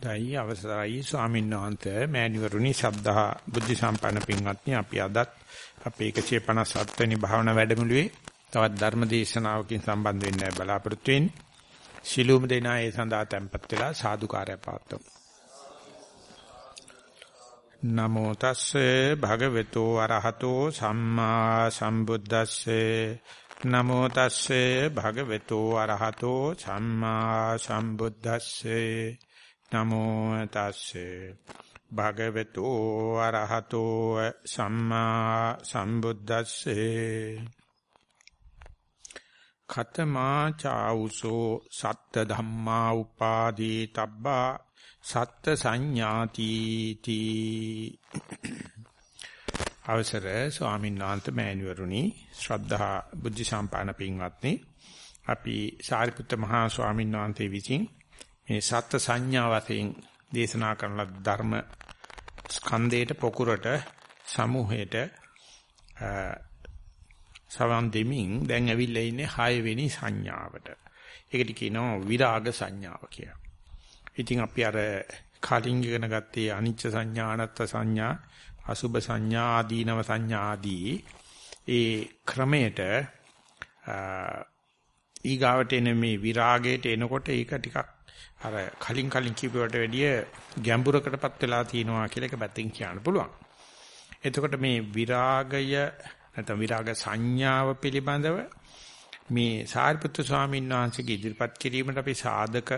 දෛ අවසරයි ස්වාමීන් වහන්සේ මෑණිවරුනි ශබ්දා බුද්ධ සම්පන්න පින්වත්නි අපි අදත් අපේ 157 වෙනි භාවනා වැඩමුළුවේ තවත් ධර්ම දේශනාවකින් සම්බන්ධ වෙන්න බලාපොරොත්තු වෙන්නේ. ශිලූම දෙනා ඒ සඳහා tempත් වෙලා සාදුකාරය පාත්තුමු. නමෝ තස්සේ භගවතු වරහතෝ සම්මා සම්බුද්දස්සේ නමෝ තස්සේ භගවතු වරහතෝ සම්මා සම්බුද්දස්සේ නමෝ තස්සේ. භගවතු අරහතෝ සම්මා සම්බුද්දස්සේ. ඛතමා චෞසෝ සත්ත ධම්මා උපාදී තබ්බා සත්ත සංඥාති තී. අවසර ස්වාමීන් වහන්සේ මෑණිවරුනි ශ්‍රද්ධා බුද්ධ සම්පාදන පින්වත්නි අපි සාරිපුත්ත මහා ස්වාමීන් වහන්සේ විසින් මේ සත්ත්ව සංඥා වශයෙන් දේශනා කරන ධර්ම ස්කන්ධයට පොකුරට සමූහයට සවන් දෙමින් දැන් ඇවිල්ලා ඉන්නේ 6 වෙනි සංඥාවට. ඒකට කියනවා විරාග සංඥාව කියලා. ඉතින් අපි අර කලින් ඉගෙන ගත්තේ අනිච්ච සංඥා, අනත්ත් සංඥා, අසුභ සංඥා, ආදීනව සංඥා ආදී ඒ ක්‍රමයට ඊගාවට එන මේ විරාගයට එනකොට ඒක ටිකක් අර කලින් කලින් කියපුවට වැඩිය ගැඹුරකටපත් වෙලා තියෙනවා කියලා එක පැත්තකින් කියන්න පුළුවන්. එතකොට මේ විරාගය නැත්නම් විරාග සංඥාව පිළිබඳව මේ සාරිපුත්‍ර ස්වාමීන් වහන්සේගේ ඉදිරිපත් කිරීමට අපි සාධක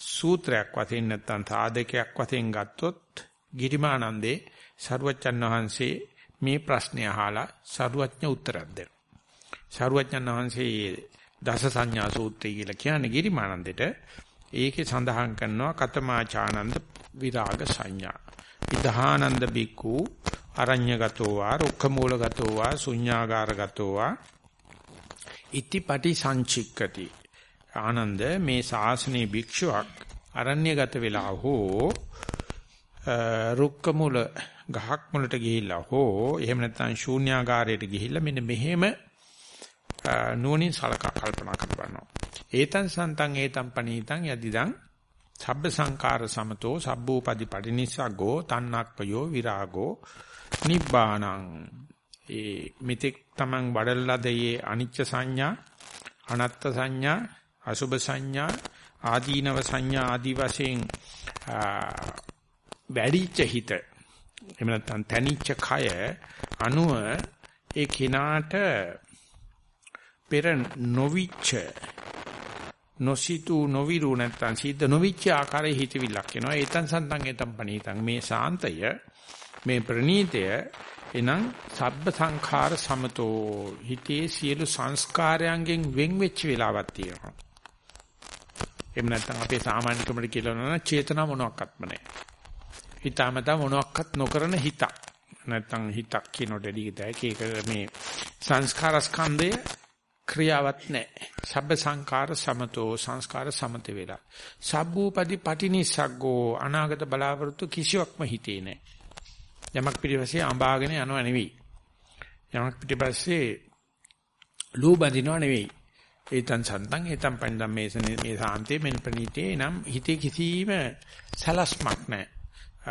සූත්‍රයක් වශයෙන් නැත්නම් සාධකයක් වශයෙන් ගත්තොත් ගිරිමානන්දේ සරුවච්චන් වහන්සේ මේ ප්‍රශ්නය අහලා සරුවඥ උත්තරයක් දෙනවා. සරුවඥන් වහන්සේ දස සංඥා සූත්‍රය කියලා කියන්නේ ගිරිමානන්දේට ඒකේ සඳහන් කරනවා කතමාචානන්ද විරාග සංඥා. විධානන්ද බික්කු අරඤ්‍යගතෝ වා රුක්ඛමූලගතෝ වා ශුඤ්ඤාගාරගතෝ වා ඉතිපටි සංචික්කති. ආනන්ද මේ ශාසනයේ භික්ෂුවක් අරණ්‍යගත වෙලා හෝ රුක්කමුල ගහක් මුලට ගිහිල්ලා හෝ එහෙම නැත්නම් ශූන්‍යාගාරයට ගිහිල්ලා මෙන්න මෙහෙම නුවණින් සලකා කල්පනා කරනවා. ඒතං සන්තං ඒතං පනීතං යදිදං සබ්බ සංකාර සමතෝ සබ්බෝපදි පටිනිස්සග්ගෝ තන්නක්පයෝ විරාගෝ නිබ්බාණං ඒ මිත්‍යක් තමන් වඩල්ලාදයේ අනිච්ච සංඥා අනත්ත් සංඥා අසුභ සංඥා ආදීනව සංඥා ආදි වශයෙන් වැඩිච්ච හිත එහෙම නැත්නම් තනිච්ච කය අනුව ඒ කිනාට පෙර නොවිච්ච නොසිතු නොවිරු නැත්තම් සිද්ධ නොවිච්ච ආකාරයේ හිතවිල්ලක් එනවා. ඒතන් සන්තන් ඒතන් පණීතන් මේ සාන්තය මේ ප්‍රණීතය එනම් සබ්බ සංඛාර සමතෝ හිතේ සියලු සංස්කාරයන්ගෙන් වෙන් වෙච්ච වෙලාවක් තියෙනවා. එහෙම නැත්නම් අපේ සාමාන්‍ය කමඩ කියලා නන චේතනා මොනක්වත්ම නැහැ. හිතාමතා මොනක්වත් නොකරන හිතක්. නැත්නම් හිතක් කියනකොට එළියට ඒක මේ සංස්කාර ස්කන්ධය ක්‍රියාවක් නැහැ. සබ්බ සංකාර සමතෝ සංස්කාර සමත වෙලා. සබ්බූපදි පටිනිස්සග්ගෝ අනාගත බලාපොරොත්තු කිසිවක්ම හිතේ නැහැ. යමක් පිටිපස්සේ අඹාගෙන යනව නෙවෙයි. යමක් පිටිපස්සේ ලූ බඳිනව නෙවෙයි. ඒතන් සන්තන් ඒතන් පන්දම් මේ මේ සාන්තේ මෙන් ප්‍රණීතේ නම් හිතේ කිසිම සලස්මක් නැහැ.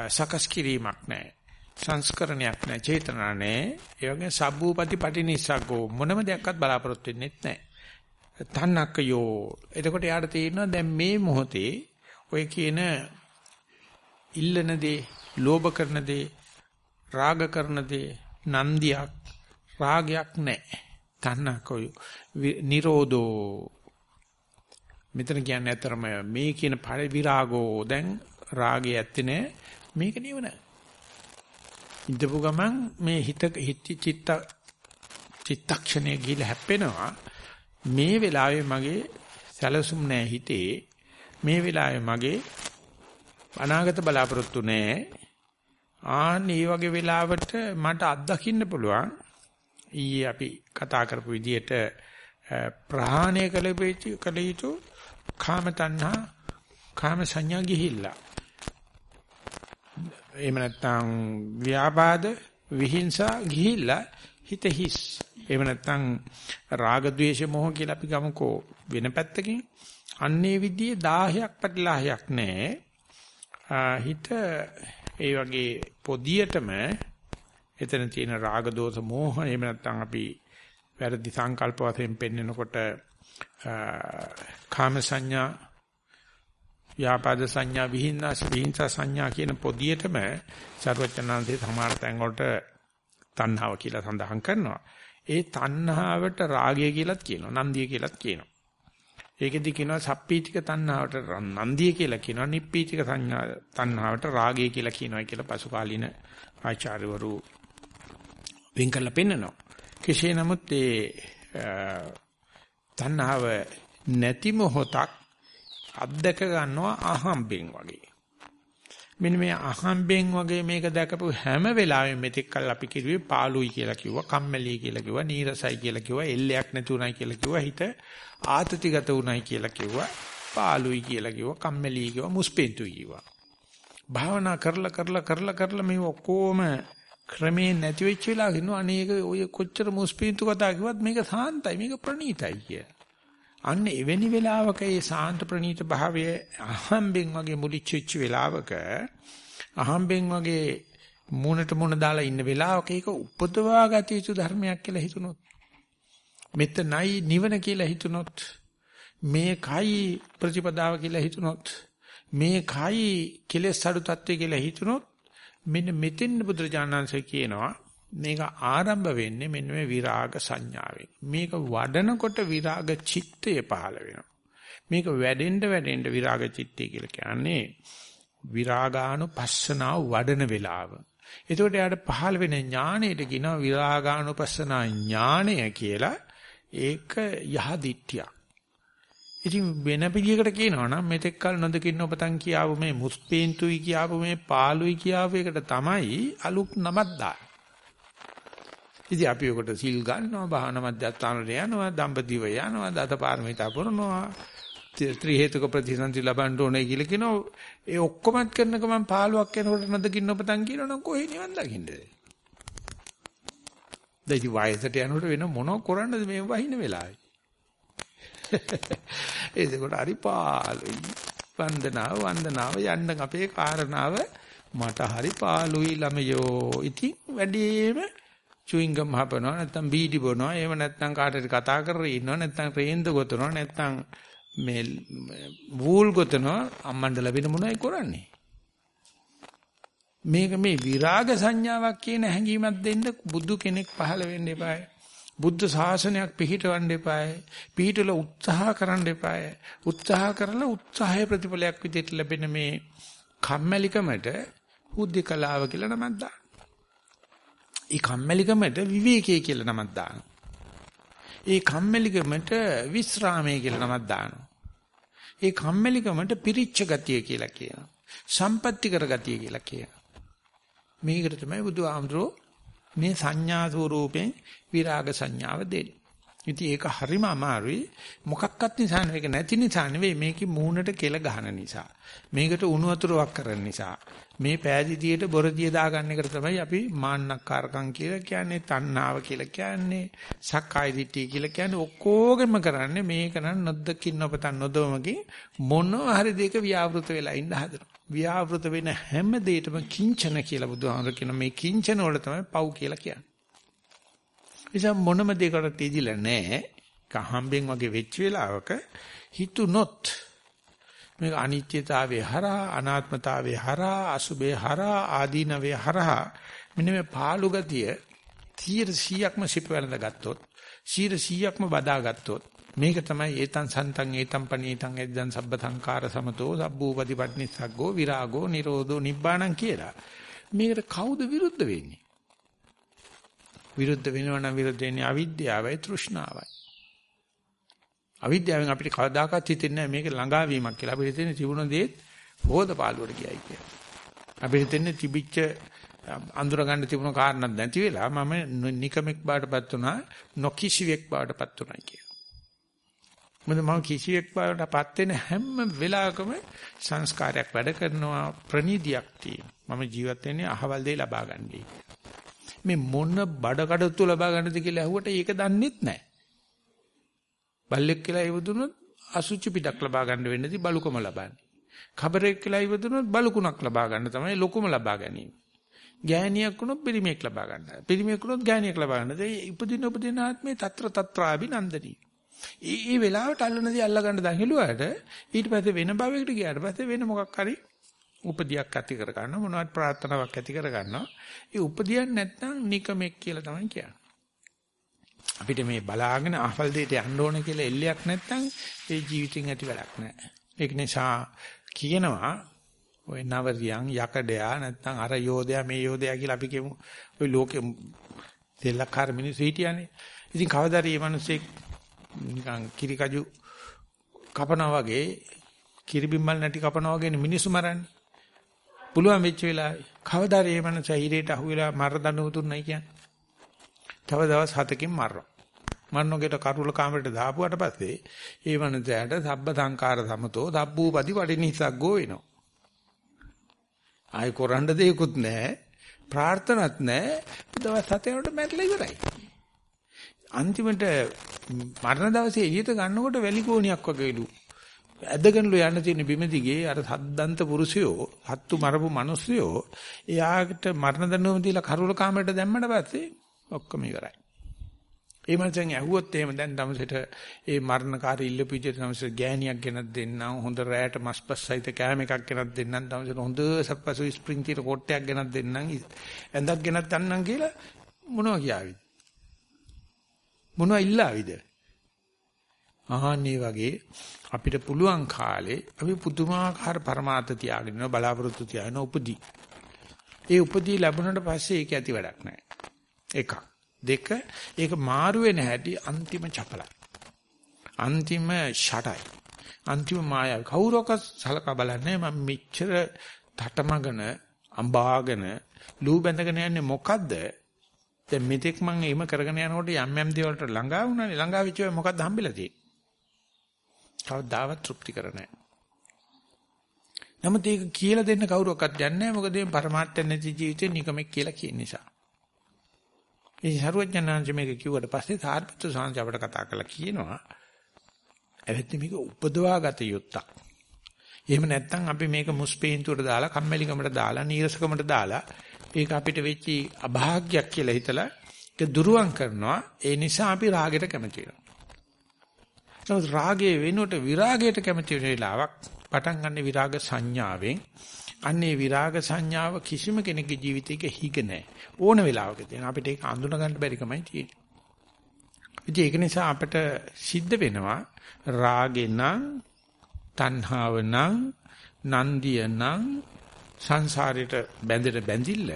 සකස් කිරීමක් නැහැ. සංස්කරණයක් නැහැ චේතනා නැහැ ඒ වගේ සබ්බූපති පටිනිස්සග්ගෝ මොනම දෙයක්වත් බලාපොරොත්තු වෙන්නෙත් නැහැ තන්නක්කයෝ එතකොට යාට තේරෙනවා දැන් මේ මොහොතේ ඔය කියන ඉල්ලන දේ ලෝභ කරන දේ රාග කරන දේ නන්දියක් රාගයක් නැහැ තන්නක්කයෝ නිරෝධෝ. මෙතන කියන්නේ අතරම මේ කියන පරිවිරාගෝ. දැන් රාගය ඇත්තේ නැහැ මේක නිවන ඉඳපු ගමන් මේ හිත හිත චිත්ත චිත්තක්ෂණය ගිහිල්ලා හැප්පෙනවා. මේ වෙලාවේ මගේ සැලසුම් නැහැ හිතේ. මේ වෙලාවේ මගේ අනාගත බලාපොරොත්තු නැහැ ආන් මේ වගේ වෙලාවට මට අත්දකින්න පුළුවන්. ඊයේ අපි කතා කරපු විදිහට ප්‍රහාණය කළ යුතු කාම තණ්හා කාම සංඥා ගිහිල්ලා. එහෙම නැත්නම් ව්‍යාපාද විහිංසා ගිහිල්ලා හිත හිස්. එහෙම නැත්නම් රාග ద్వේෂ මොහ කියලා අපි ගමුකෝ වෙන පැත්තකින්. අන්නේ විදිහේ 10ක් පැටලාහයක් නැහැ. හිත ඒ වගේ පොදියටම එතන තියෙන රාග දෝෂ මෝහ එහෙම නැත්නම් අපි වැරදි සංකල්ප වශයෙන් පෙන්නකොට කාම සංඥා ව්‍යාපාද සංඥා විහිංස විහිංස සංඥා කියන පොදියටම සර්වචනාන්තේ සමාන තැන් වලට තණ්හාව කියලා සඳහන් කරනවා. ඒ තණ්හාවට රාගය කියලාත් කියනවා. නන්දිය කියලාත් කියනවා. ඒකෙදි කියනවා සප්පීතික තණ්හාවට නන්දිය කියලා කියනවා. නිප්පීතික සංඥා තණ්හාවට රාගය කියලා කියනවා කියලා පසු කාලීන ආචාර්යවරු වෙන් කරලා පෙන්නනවා. කෙසේ නමුත් ඒ තණ්හාව නැති මොහොතක් අත්දක ගන්නවා අහම්බෙන් වගේ. මෙන්න මේ අහම්බෙන් වගේ මේක දැකපු හැම වෙලාවෙම මෙතෙක් කල් අපි කිව්වේ පාළුයි කියලා කිව්වා, කම්මැලි කියලා කිව්වා, නීරසයි කියලා කිව්වා, එල්ලයක් නැති උනායි කියලා කිව්වා, හිත ආතතිගත උනායි කියලා කිව්වා, පාළුයි කියලා කිව්වා, කම්මැලි කිව්වා, මුස්පෙන්තුයි කිව්වා. භාවනා කරලා කරලා කරලා කරලා මේ ඔක්කොම ක්‍රමේ නැති වෙච්ච වෙලාව කියනවා අනේක ඔය කොච්චර මුස්පීන්තු කතා කිව්වත් මේක සාන්තයි මේක ප්‍රණීතයි කිය. අන්න එවැනි වෙලාවක ඒ සාන්ත ප්‍රණීත භාවය අහම්බෙන් වගේ මුලිච්ච වෙච්ච වෙලාවක අහම්බෙන් වගේ මූණට මූණ දාලා ඉන්න වෙලාවක ඒක උපදවා ගත යුතු ධර්මයක් කියලා හිතුනොත් මෙතනයි නිවන කියලා හිතුනොත් මේකයි ප්‍රතිපදාව කියලා හිතුනොත් මේකයි කෙලෙස් අඩු තත්ත්වය කියලා හිතුනොත් මෙන්න මෙතෙන් බුදුරජාණන්සේ කියනවා මේක ආරම්භ වෙන්නේ මෙන්න මේ විරාග සංඥාවෙන්. මේක වඩනකොට විරාග චිත්තය පහළ වෙනවා. මේක වැඩෙන්න වැඩෙන්න විරාග චිත්තය කියලා කියන්නේ විරාගානුපස්සනාව වඩන වෙලාව. එතකොට යාට පහළ වෙන ඥාණයට කියනවා විරාගානුපස්සනා ඥාණය කියලා. ඒක යහදිත්‍යක්. ඉතින් වෙන පිළියකට කියනවා නම් මෙතෙක් කල නොදකින්න ඔබතන් කියාවු මේ මුස්පීන්තුයි කියාවු මේ පාළුයි කියාවු එකට තමයි අලුත් නමක් දාන්නේ. ඉතින් අපි ඔකට සිල් ගන්නවා, බාහන මධ්‍යස්ථානට යනවා, දඹදිව යනවා, දතපාරමිතා පුරනවා, ත්‍රි හේතුක ප්‍රතිසන්ති ලබන්න ඕනේ කියලා කියනවා. ඒ ඔක්කොමත් කරන ගමන් පාළුවක් යනකොට නොදකින්න ඔබතන් කියනවනම් කොහේ නිවන් දකින්නද? දැන් වයසට යනකොට වෙන මොනව කරන්නද මේ වහින වෙලාවේ? එතකොට හරි පාළුයි. වන්දනාව වන්දනාව යන්න අපේ කාරණාව මට හරි පාළුයි ළමයෝ. ඉතින් වැඩිම චුයින්ගම් හපනවා නැත්නම් බීඩි බොනවා. එහෙම නැත්නම් කාටද කතා කරගෙන ඉන්නවා නැත්නම් රේන්ද ගොතනවා නැත්නම් මේ වූල් ගොතනවා අම්මන්ට ලැබෙන මොනවයි කරන්නේ? මේක මේ විරාග සංඥාවක් කියන හැඟීමක් දෙන්න බුදු කෙනෙක් පහළ වෙන්න එපායි. බුද්ධ ශාසනයක් පිහිටවන්න එපායි. පිහිටල උත්සාහ කරන්න එපායි. උත්සාහ කරලා උත්සාහයේ ප්‍රතිඵලයක් විදිහට ලැබෙන මේ කම්මැලිකමට හුද්ධිකලාව කියලා නමක් දාන්න. ඒ කම්මැලිකමට විවේකයේ කියලා නමක් දාන්න. ඒ කම්මැලිකමට විස්රාමයේ කියලා නමක් දානවා. ඒ කම්මැලිකමට පිරිච්ච ගතිය කියලා කියනවා. සම්පත්‍ති කර ගතිය කියලා කියනවා. මේකට තමයි බුදුහාමුදුරෝ මේ සංඥා ස්වරූපෙන් විරාග සංඥාව දෙන්නේ. ඉතින් ඒක හරිම අමාරුයි. මොකක්වත් නිසා නෙවෙයි ඒක නැති නිසා නෙවෙයි මේකේ මූණට කෙල ගහන නිසා. මේකට උණු වතුරක් කරන නිසා. මේ පෑදීතියට බොරදිය දාගන්න එකට තමයි අපි මාන්නක්කාරකම් කියලා කියන්නේ, තණ්හාව කියලා කියන්නේ, සක්කාය දිට්ඨිය කියලා කියන්නේ ඔක්කොගෙම කරන්නේ මේක නම් නොදකින් නොපතන් නොදොමකින් මොනවා හරි දෙයක ව්‍යාවෘත වෙලා ඉන්න හදනවා. ව්‍යාවෘත වෙන හැම දෙයකම කිංචන කියලා බුදුහාමර කියන මේ කිංචන වල තමයි පව් කියලා කියන්නේ. නිසා මොනම දෙයකට තීදිලා නැහැ. කහම්බෙන් වගේ වෙච්ච වෙලාවක හිතුනොත් මේක අනිත්‍යතාවයේ හරහා අනාත්මතාවයේ හරහා අසුභේ හරහා ආදීනවේ හරහා මෙන්න මේ පාළු ගතිය 100%ක්ම සිප වෙනද ගත්තොත් 100%ක්ම බදා ගත්තොත් මේක තමයි ඒතං සන්තං ඒතං පනීතං එද්දං සබ්බ සංකාර සමතෝ සබ්බූපති පට්නිස්සග්ගෝ විරාගෝ නිරෝධෝ නිබ්බාණං කියලා. මේකට කවුද විරුද්ධ වෙන්නේ? විරුද්ධ වෙනවා නම් විරුද්ධ වෙන්නේ අවිද්‍යාවයි තෘෂ්ණාවයි. අවිද්‍යාවෙන් අපිට කවදාකවත් හිතෙන්නේ නැහැ මේක ළඟාවීමක් කියලා. අපිට හිතෙන්නේ තිබුණ දේත් හොද පාළුවට ගියයි කියලා. අපිට හිතෙන්නේ තිබිච්ච අඳුර ගන්න තිබුණ කාරණා නැති වෙලා මම නිකමෙක් බාටපත් වුණා නොකිසිවෙක් බාටපත් වුණා කියලා. මොකද මම කිසියෙක් බාටපත් වෙන හැම වෙලාවකම සංස්කාරයක් වැඩ කරනවා ප්‍රනීතියක් තියෙනවා. මම ජීවත් වෙන්නේ අහවල් දෙය ලබා ගන්නයි. මේ මොන බඩකඩතු ලබා ගන්නද කියලා ඇහුවට ඒක දන්නෙත් නැහැ. බල්ලෙක් කියලා ඉවදුනොත් අසුචි පිටක් ලබා ගන්න වෙන්නේදී බලුකම ලබන්නේ. කබරෙක් කියලා ඉවදුනොත් බලුකුණක් ලබා ගන්න තමයි ලොකුම ලබා ගැනීම. ගෑණියක් වුණොත් පිරිමියෙක් ලබා ගන්නවා. පිරිමියෙක් වුණොත් ගෑණියෙක් ලබා ගන්නවා. ඒ උපදින උපදින ආත්මේ తත්‍ර తත්‍රාభిනන්දනී. ඒ ඒ වෙලාවට අල්ලනදී අල්ල ගන්න දහිලුවාට ඊට පස්සේ වෙන භවයකට ගියාට පස්සේ වෙන මොකක් හරි උපදියක් ඇති කර ගන්න මොනවද ප්‍රාර්ථනාවක් ඇති කර ගන්නවා. ඒ උපදියක් නැත්නම් නිකමෙක් කියලා තමයි කියන්නේ. අපිට මේ බලාගෙන අහවල් දෙයට යන්න ඕන කියලා එල්ලයක් නැත්නම් ඒ ජීවිතෙන් ඇති වැඩක් නැහැ. ඒක නිසා කියනවා ඔය නවරියන් යකඩයා නැත්නම් අර යෝධයා මේ යෝධයා කියලා අපි කියමු. ඔය ලෝකෙ දෙලක්කාර මිනිස්සු හිටියානේ. ඉතින් කවදාද මේ මිනිස්සෙක් නිකන් කිරිකජු කපනවා වගේ කිරිබිම්මල් නැටි කපනවා වගේ මිනිස්සු මරන්නේ. පුළුවන් වෙච්ච වෙලාවේ කවදාද මේ මිනිස්සු හිරේට අහුවෙලා මර දඬු උතුන්නයි කියන්නේ. තව දවස් 7කින් මරනවා. මන්නෝගෙට කරුල කාමරේට දාපුවාට පස්සේ ඒ මනුස්සයාට සබ්බ සංකාර සමතෝ සබ්බූපදි පටිනිස්සග්ගෝ වෙනවා. ආයි කරන්න දෙයක්වත් නැහැ. ප්‍රාර්ථනත් නැහැ. දවස් 7 යනකොට මැරලා ඉවරයි. අන්තිමට මරණ දවසේ එළියට ගන්නකොට වැලි කෝණියක් වගේලු. ඇදගෙනලු යන්න තියෙන බිම දිගේ අර සද්දන්ත පුරුෂයෝ, හත්තු මරපු මිනිස්සයෝ එයාට මරණ දඬුවම දීලා කරුල කාමරයට දැම්මට පස්සේ ඔක්කොම ඉවරයි. ඒ මනුස්සයන් ඇහුවොත් එහෙම දැන් තමසෙට ඒ මරණකාරී ඉල්ලපු විදිහට තමසෙට ගෑණියක් ගෙනත් දෙන්නම් හොඳ රැයට මස්පස් සහිත කෑම එකක් ගෙනත් දෙන්නම් තමසෙට හොඳ සප්පසු ස්ප්‍රින්ග් තීර කොට්ටයක් ගෙනත් දෙන්නම් ඇඳක් ගෙනත් අන්නම් කියලා මොනවා කියාවිද මොනවා ඉල්ලාවිද ආහන්නේ වගේ අපිට පුළුවන් කාලේ අපි පුදුමාකාර પરමාර්ථ තියාගෙන ඉන්න බලාපොරොත්තු තියාගෙන උපදී ඒ උපදී ලැබුණාට පස්සේ ඒක ඇති වැඩක් නැහැ එකක් දෙක ඒක මාරු වෙන හැටි අන්තිම චපලයි. අන්තිම ෂටයි. අන්තිම මායාව. කවුරක්වත් සලකා බලන්නේ මම මෙච්චර තටමගෙන අඹාගෙන ලූ බැඳගෙන යන්නේ මොකද්ද? දැන් මෙතෙක් මම එහෙම කරගෙන යනකොට යම් යම් දේවල්ට ළඟා වුණානේ. ළඟා වෙච්ච ඒවා මොකද්ද හම්බෙලා තියෙන්නේ? කවදාවත් තෘප්ති කර නැහැ. නමුත් ඒක කියලා දෙන්න කවුරක්වත් දන්නේ නැහැ. මොකද මේ પરමාර්ථ නැති ජීවිතේ නිකමෙක් කියලා කියන නිසා. ඒ සරුවඥාන්සේ මේක කිව්වට පස්සේ සාරිපුත්‍ර සාංශ අපට කතා කරලා කියනවා ඇවිත් මේක උපදවාගත යුත්තක්. එහෙම නැත්නම් අපි මේක මුස්පේන්තුවට දාලා කම්මැලිකමට දාලා නීරසකමට දාලා ඒක අපිට වෙච්චි අභාග්‍යයක් කියලා හිතලා ඒක දුරුවන් කරනවා. ඒ නිසා අපි රාගයට කැමති වෙනවා. නමුත් රාගයේ වෙනුවට විරාගයට කැමති වෙන වෙලාවක් පටන් ගන්න විරාග සංඥාවෙන් අන්නේ විරාග සංඥාව කිසිම කෙනෙකුගේ ජීවිතයක හිග නැහැ. ඕන වෙලාවක තියෙන අපිට ඒක අඳුන ගන්න බැරි කමයි තියෙන්නේ. ඉතින් ඒක නිසා අපිට සිද්ධ වෙනවා රාගෙනම් තණ්හාව නම් නන්දිය නම් සංසාරයට බැඳෙන බැඳිල්ල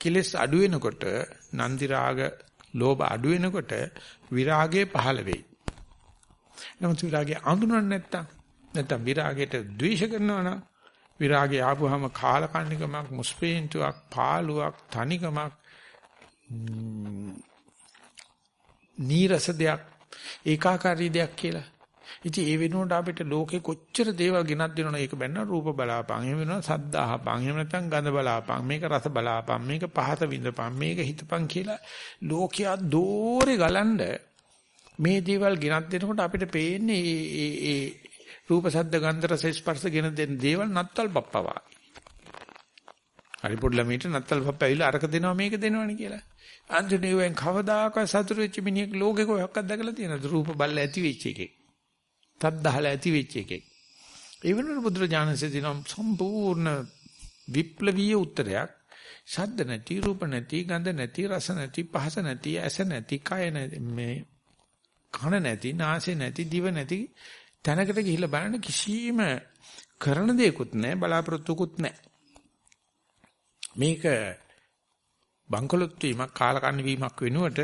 කෙලස් අඩු වෙනකොට නන්දි රාග ලෝභ අඩු වෙනකොට විරාගය පහළ වෙයි. නමුත් විරාගය අඳුනන්නේ නැත්තම් නැත්තම් විරාගයට ද්වේෂ කරනවා නම් විරාගය ආපුවාම කාලකන්නිකමක් මුස්පේන්තුවක් පාළුවක් තනිකමක් නීරස දෙයක් ඒකාකාරී දෙයක් කියලා. ඉතින් ඒ වෙනුවට අපිට ලෝකේ කොච්චර දේවල් ගෙනත් දෙනවද ඒක බැන්න රූප බලාපං එහෙම වෙනවා සද්ද අහපං එහෙම නැත්නම් ගඳ බලාපං මේක රස බලාපං මේක පහත විඳපං මේක හිතපං කියලා ලෝකයා දෝරේ ගලනද මේ දේවල් ගෙනත් දෙනකොට අපිට පේන්නේ ඒ ඒ රූප ශබ්ද ගන්ධ රස ස්පර්ශ ගෙන දෙන දේවල් නත්තල් පප්පවා. හරි පොඩි ළමයිට නත්තල් පප්ප ඇවිල්ලා අරක දෙනවා මේක දෙනවනේ කියලා. අන්තිමේ වෙන් කවදාකවත් සතුරු වෙච්ච මිනිහෙක් ලෝකෙක ඔයක්වත් දැකලා තියෙනවද? රූප බල්ල ඇති වෙච්ච එකෙක්. තද්දහල ඇති වෙච්ච එකෙක්. ඒ වෙනුවට බුදුරජාණන්සේ දිනම් සම්පූර්ණ විප්ලවීය උත්තරයක්. ශබ්ද නැති, රූප නැති, ගන්ධ නැති, රස නැති, පහස නැති, ඇස නැති, කය නැති, මේ කන නැති, නාසය නැති, දිව නැති තැනකට ගිහිල්ලා බලන්න කිසිම කරන දෙයක්වත් නැහැ බලාපොරොත්තුකුත් නැහැ. මේක බංකොලොත් වීමක් කාලකන්ණි වීමක් වෙනුවට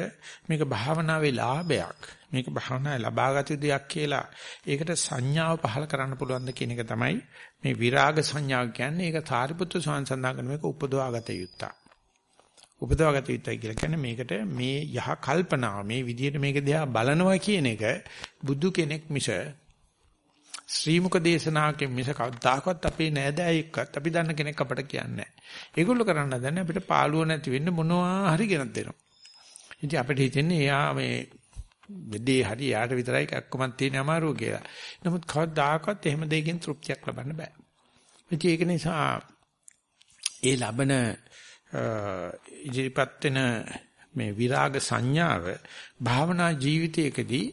මේක භාවනාවේ ලාභයක්. මේක භාවනාවේ ලබාගත දෙයක් කියලා ඒකට සංඥාව පහල කරන්න පුළුවන් ද කියන එක තමයි මේ විරාග සංඥාව කියන්නේ. ඒක සාරිපුත්‍ර ස්වාමීන් සඳහන් කරන මේක උපදවාගත යුත්තක්. උපදවාගත යුත්තයි කියලා කියන්නේ මේකට මේ යහ කල්පනාව මේ විදිහට මේක දිහා බලනවා කියන එක බුදු කෙනෙක් මිස ශ්‍රීමුක දේශනාවකින් මිස කවදාකවත් අපේ නෑදෑයෙක්වත් අපි දන්න කෙනෙක් අපට කියන්නේ නැහැ. ඒගොල්ලෝ කරන්න හදන්නේ අපිට පාළුව නැති වෙන්න මොනවා හරි ගෙනත් දෙනවා. ඉතින් අපිට හිතෙන්නේ එයා මේ දෙදී හරි යාට විතරයි කක්කමක් තියෙන අමාරුව කියලා. නමුත් කවදාකවත් එහෙම දෙයකින් තෘප්තියක් ලබන්න බෑ. ඒක නිසා ඒ ලබන ඉදිරිපත් වෙන මේ විරාග සංඥාව භාවනා ජීවිතයකදී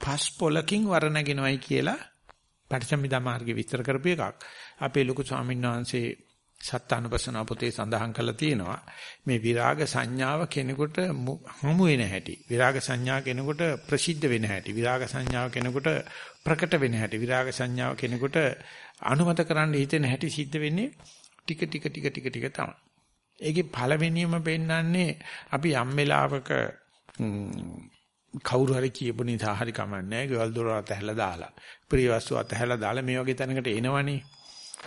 පස් පොලකින් වරණගෙනවයි කියලා පටිච්චසමුප්පාද මාර්ගේ විස්තර කරපු එකක්. අපේ ලොකු ස්වාමීන් වහන්සේ සත්තානුපස්සන පොතේ සඳහන් කරලා තියෙනවා. මේ විරාග සංඥාව කෙනෙකුට හමු වෙන හැටි. විරාග සංඥා කෙනෙකුට ප්‍රසිද්ධ වෙන හැටි. විරාග සංඥාව කෙනෙකුට ප්‍රකට වෙන හැටි. විරාග සංඥාව කෙනෙකුට අනුමත කරන්න හිතෙන හැටි සිද්ධ වෙන්නේ ටික ටික ටික ටික ටික තමයි. ඒකේ පළවෙනියම පෙන්වන්නේ අපි යම් වෙලාවක කවුරු හරි කියපු නිසා හරි කමන්නේ ගෙවල් දොර අතහැලා දාලා ප්‍රිය වස්තු අතහැලා දාලා මේ වගේ තැනකට එනවනේ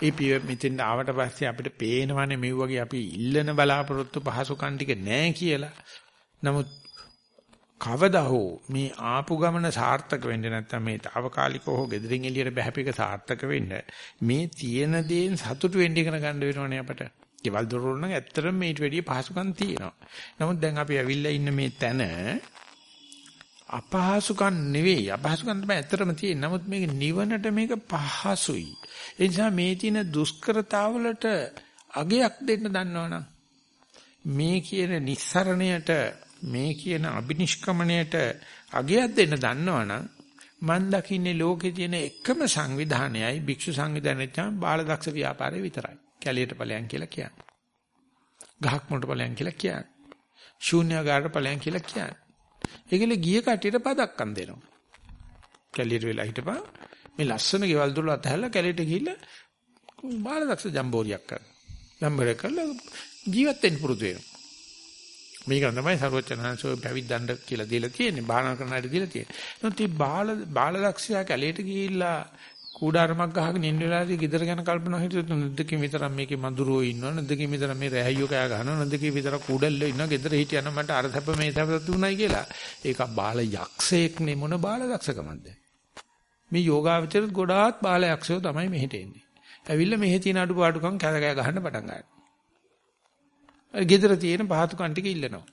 ඒ පිය මෙතෙන් ආවට පස්සේ අපිට පේනවනේ මේ වගේ අපි ඉල්ලන බලාපොරොත්තු පහසුකම් ටික නැහැ කියලා. නමුත් කවදා හෝ මේ ආපු ගමන සාර්ථක වෙන්නේ නැත්නම් මේ తాවකාලිකව හෝ gedirin එළියට බහැපෙක සාර්ථක වෙන්න මේ තියෙන දේෙන් සතුටු වෙන්න ඉගෙන ගන්න වෙනවනේ අපට. ගෙවල් දොරවල් නම් ඇත්තටම මේට වැඩිය පහසුකම් තියෙනවා. නමුත් දැන් අපි ඇවිල්ලා ඉන්න මේ තැන අපහසුකම් නෙවෙයි අපහසුකම් තමයි ඇත්තටම තියෙන්නේ. නමුත් මේක නිවනට මේක පහසුයි. ඒ නිසා මේ තියෙන දුෂ්කරතාවලට අගයක් දෙන්න දන්නවනම් මේ කියන නිස්සරණයට මේ කියන අබිනිෂ්ක්‍මණයට අගයක් දෙන්න දන්නවනම් මන් දකින්නේ ලෝකේ තියෙන එකම සංවිධානයයි භික්ෂු සංවිධානය තමයි බාලදක්ෂ ව්‍යාපාරය විතරයි. කැලියට ඵලයන් කියලා කියන්නේ. ගහක් මොකට ඵලයන් කියලා කියන්නේ. ශූන්‍යagaraට ඵලයන් කියලා කියන්නේ. ඒකල ගිය කටියට පදක්කම් දෙනවා. කැලියට වෙලා හිටපන් මේ ලස්සන ගෙවල් දොර අතහැරලා කැලියට ගිහිල්ලා බාලදක්ෂ ජම්බෝරියක් කරනවා. ජම්බෝරියක් කරලා ජීවත් වෙන්න පුරුදු වෙනවා. මේක තමයි සරුවචනහන්සෝ පැවිද්දන්ඩ කියලා දීලා තියෙන්නේ. බාහනා කරන අයට දීලා තියෙන්නේ. නමුත් මේ බාල බාලදක්ෂයා කැලියට ගිහිල්ලා කූඩාරමක් ගහගෙන ඉන්න වෙලාවේදී ගෙදර ගැන කල්පනා හිතුවොත් නැද්දකින් විතර මේකේ මඳුරෝ ඉන්නවා නැද්දකින් විතර මේ රැහැයියෝ කෑ ගහනවා නැද්දකින් විතර කුඩල්ලෝ ඉන්නවා. ගෙදර හිටියනම් මට අර සැප මේ සැප තුනයි කියලා. ඒක බාල යක්ෂයෙක් නේ මොන බාල දක්ෂකමක්ද මේ යෝගාවචරත් ගොඩාක් බාල යක්ෂයෝ තමයි මෙහෙට එන්නේ. ඇවිල්ලා මෙහෙ තියෙන අඩුපාඩුකම් කෑ කෑ ගහන්න පටන් ගන්නවා. ගෙදර තියෙන පහතුකම් ටික ඉල්ලනවා.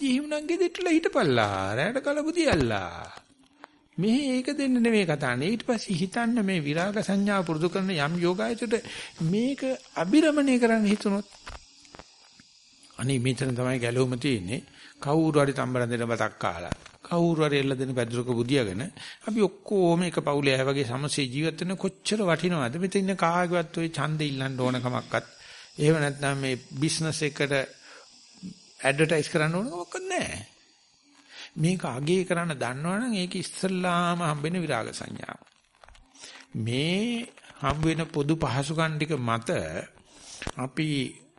ජීවුණන් ගෙදෙට්ටලා හිටපල්ලා. රැට කලබුදියල්ලා. මෙහි ඒක දෙන්න නෙමෙයි කතාන්නේ. ඊට පස්සේ හිතන්න මේ විරාග සංඥාව පුරුදු කරන යම් යෝගායතට මේක අබිරමණය කරන්න හිතුනොත් අනේ මෙතන තමයි ගැලවුම තියෙන්නේ. කවුරු හරි තම්බරන් දෙන බතක් කාලා කවුරු හරි එල්ල දෙන පැදුරක බුදියාගෙන අපි ඔක්කොම එක පවුලේ අය වගේ සමසේ ජීවත් වෙන කොච්චර වටිනවද මෙතන ඉන්න කාගේවත් ওই ඡන්දෙ ඉල්ලන්න ඕන කමක්වත් එහෙම නැත්නම් මේ බිස්නස් එකට ඇඩ්වර්ටයිස් කරන්න ඕන මොකක්ද නැහැ මේක අගේ කරන්න දන්නවනම් ඒක ඉස්සල්ලාම හම්බෙන විරාග සංඥාව. මේ හම්බ වෙන පොදු පහසුකම් ටික මත අපි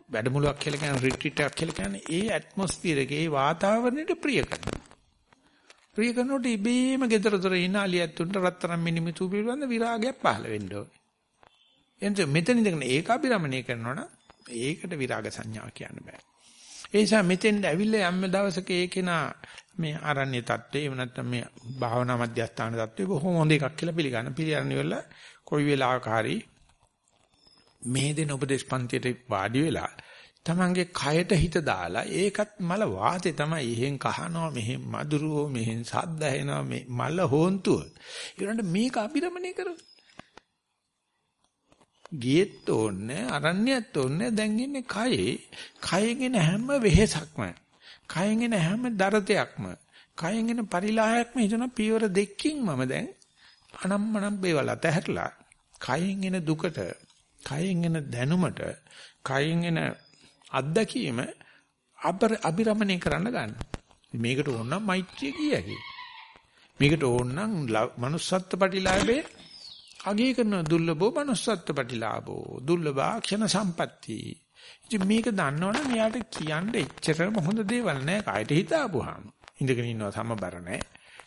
වැඩමුළුවක් කියලා කියන රිට්‍රීට් එකක් කියලා කියන්නේ ඒ ඇට්මොස්ෆියර් එකේ ඒ වාතාවරණයට ප්‍රිය කරනවා. ප්‍රිය කරනකොට ඉබේම gedara dora ඉන්න අලියත්තුන්ට රත්තරන් මිනිමිතු පිළිබඳ විරාගයක් පහළ වෙන්න ඕනේ. එතන මෙතන ඉඳගෙන ඒක අභිරමණය කරනවනම් ඒකට විරාග සංඥා කියන්න බෑ. ඒ නිසා මෙතෙන් ඇවිල්ලා යම් දවසක ඒකේනා මේ ආරණ්‍ය தත්ත්වය එහෙම නැත්නම් මේ භාවනා මධ්‍යස්ථාන தත්ත්වය බොහොම හොඳ එකක් කියලා පිළිගන්න. පිළිගන්න ඉවරලා කොයි වෙලාවක හරි මේ දෙන උපදේශ පන්තියට වාඩි වෙලා තමන්ගේ කයට හිත දාලා ඒකත් මල වාතේ තමයි එහෙන් කහනවා මෙහෙන් මදුරුවෝ මෙහෙන් සද්ද ඇහෙනවා මේ මල හොන්තුව. ඊළඟට මේක අභිරමණය කරනවා. ගියෙත් ඕනේ අරණ්‍යයත් ඕනේ දැන් ඉන්නේ කයේ කයෙන් එන හැම වෙහෙසක්ම කයෙන් එන හැම දරතයක්ම කයෙන් එන පරිලාහයක්ම හිතන පියවර දෙකකින් මම දැන් අනම්මනම් බේවල අතහැරලා කයෙන් එන දුකට කයෙන් එන දැනුමට කයෙන් එන අත්දැකීම අබිරමණය කරන්න ගන්න. මේකට ඕන නම් මෛත්‍රිය කියකි. මේකට ඕන නම් manussත්ත්ව ප්‍රතිලාභේ අගය කරන දුර්ලභෝ manussත්ත්ව ප්‍රතිලාභෝ දුර්ලභාක්ෂණ සම්පatti ඉතින් මේක දන්නවනම් එයාට කියන්න එච්චරම හොඳ දේවල් නෑ කායට හිතාපුවාම. ඉඳගෙන ඉන්නවා සමබර නෑ.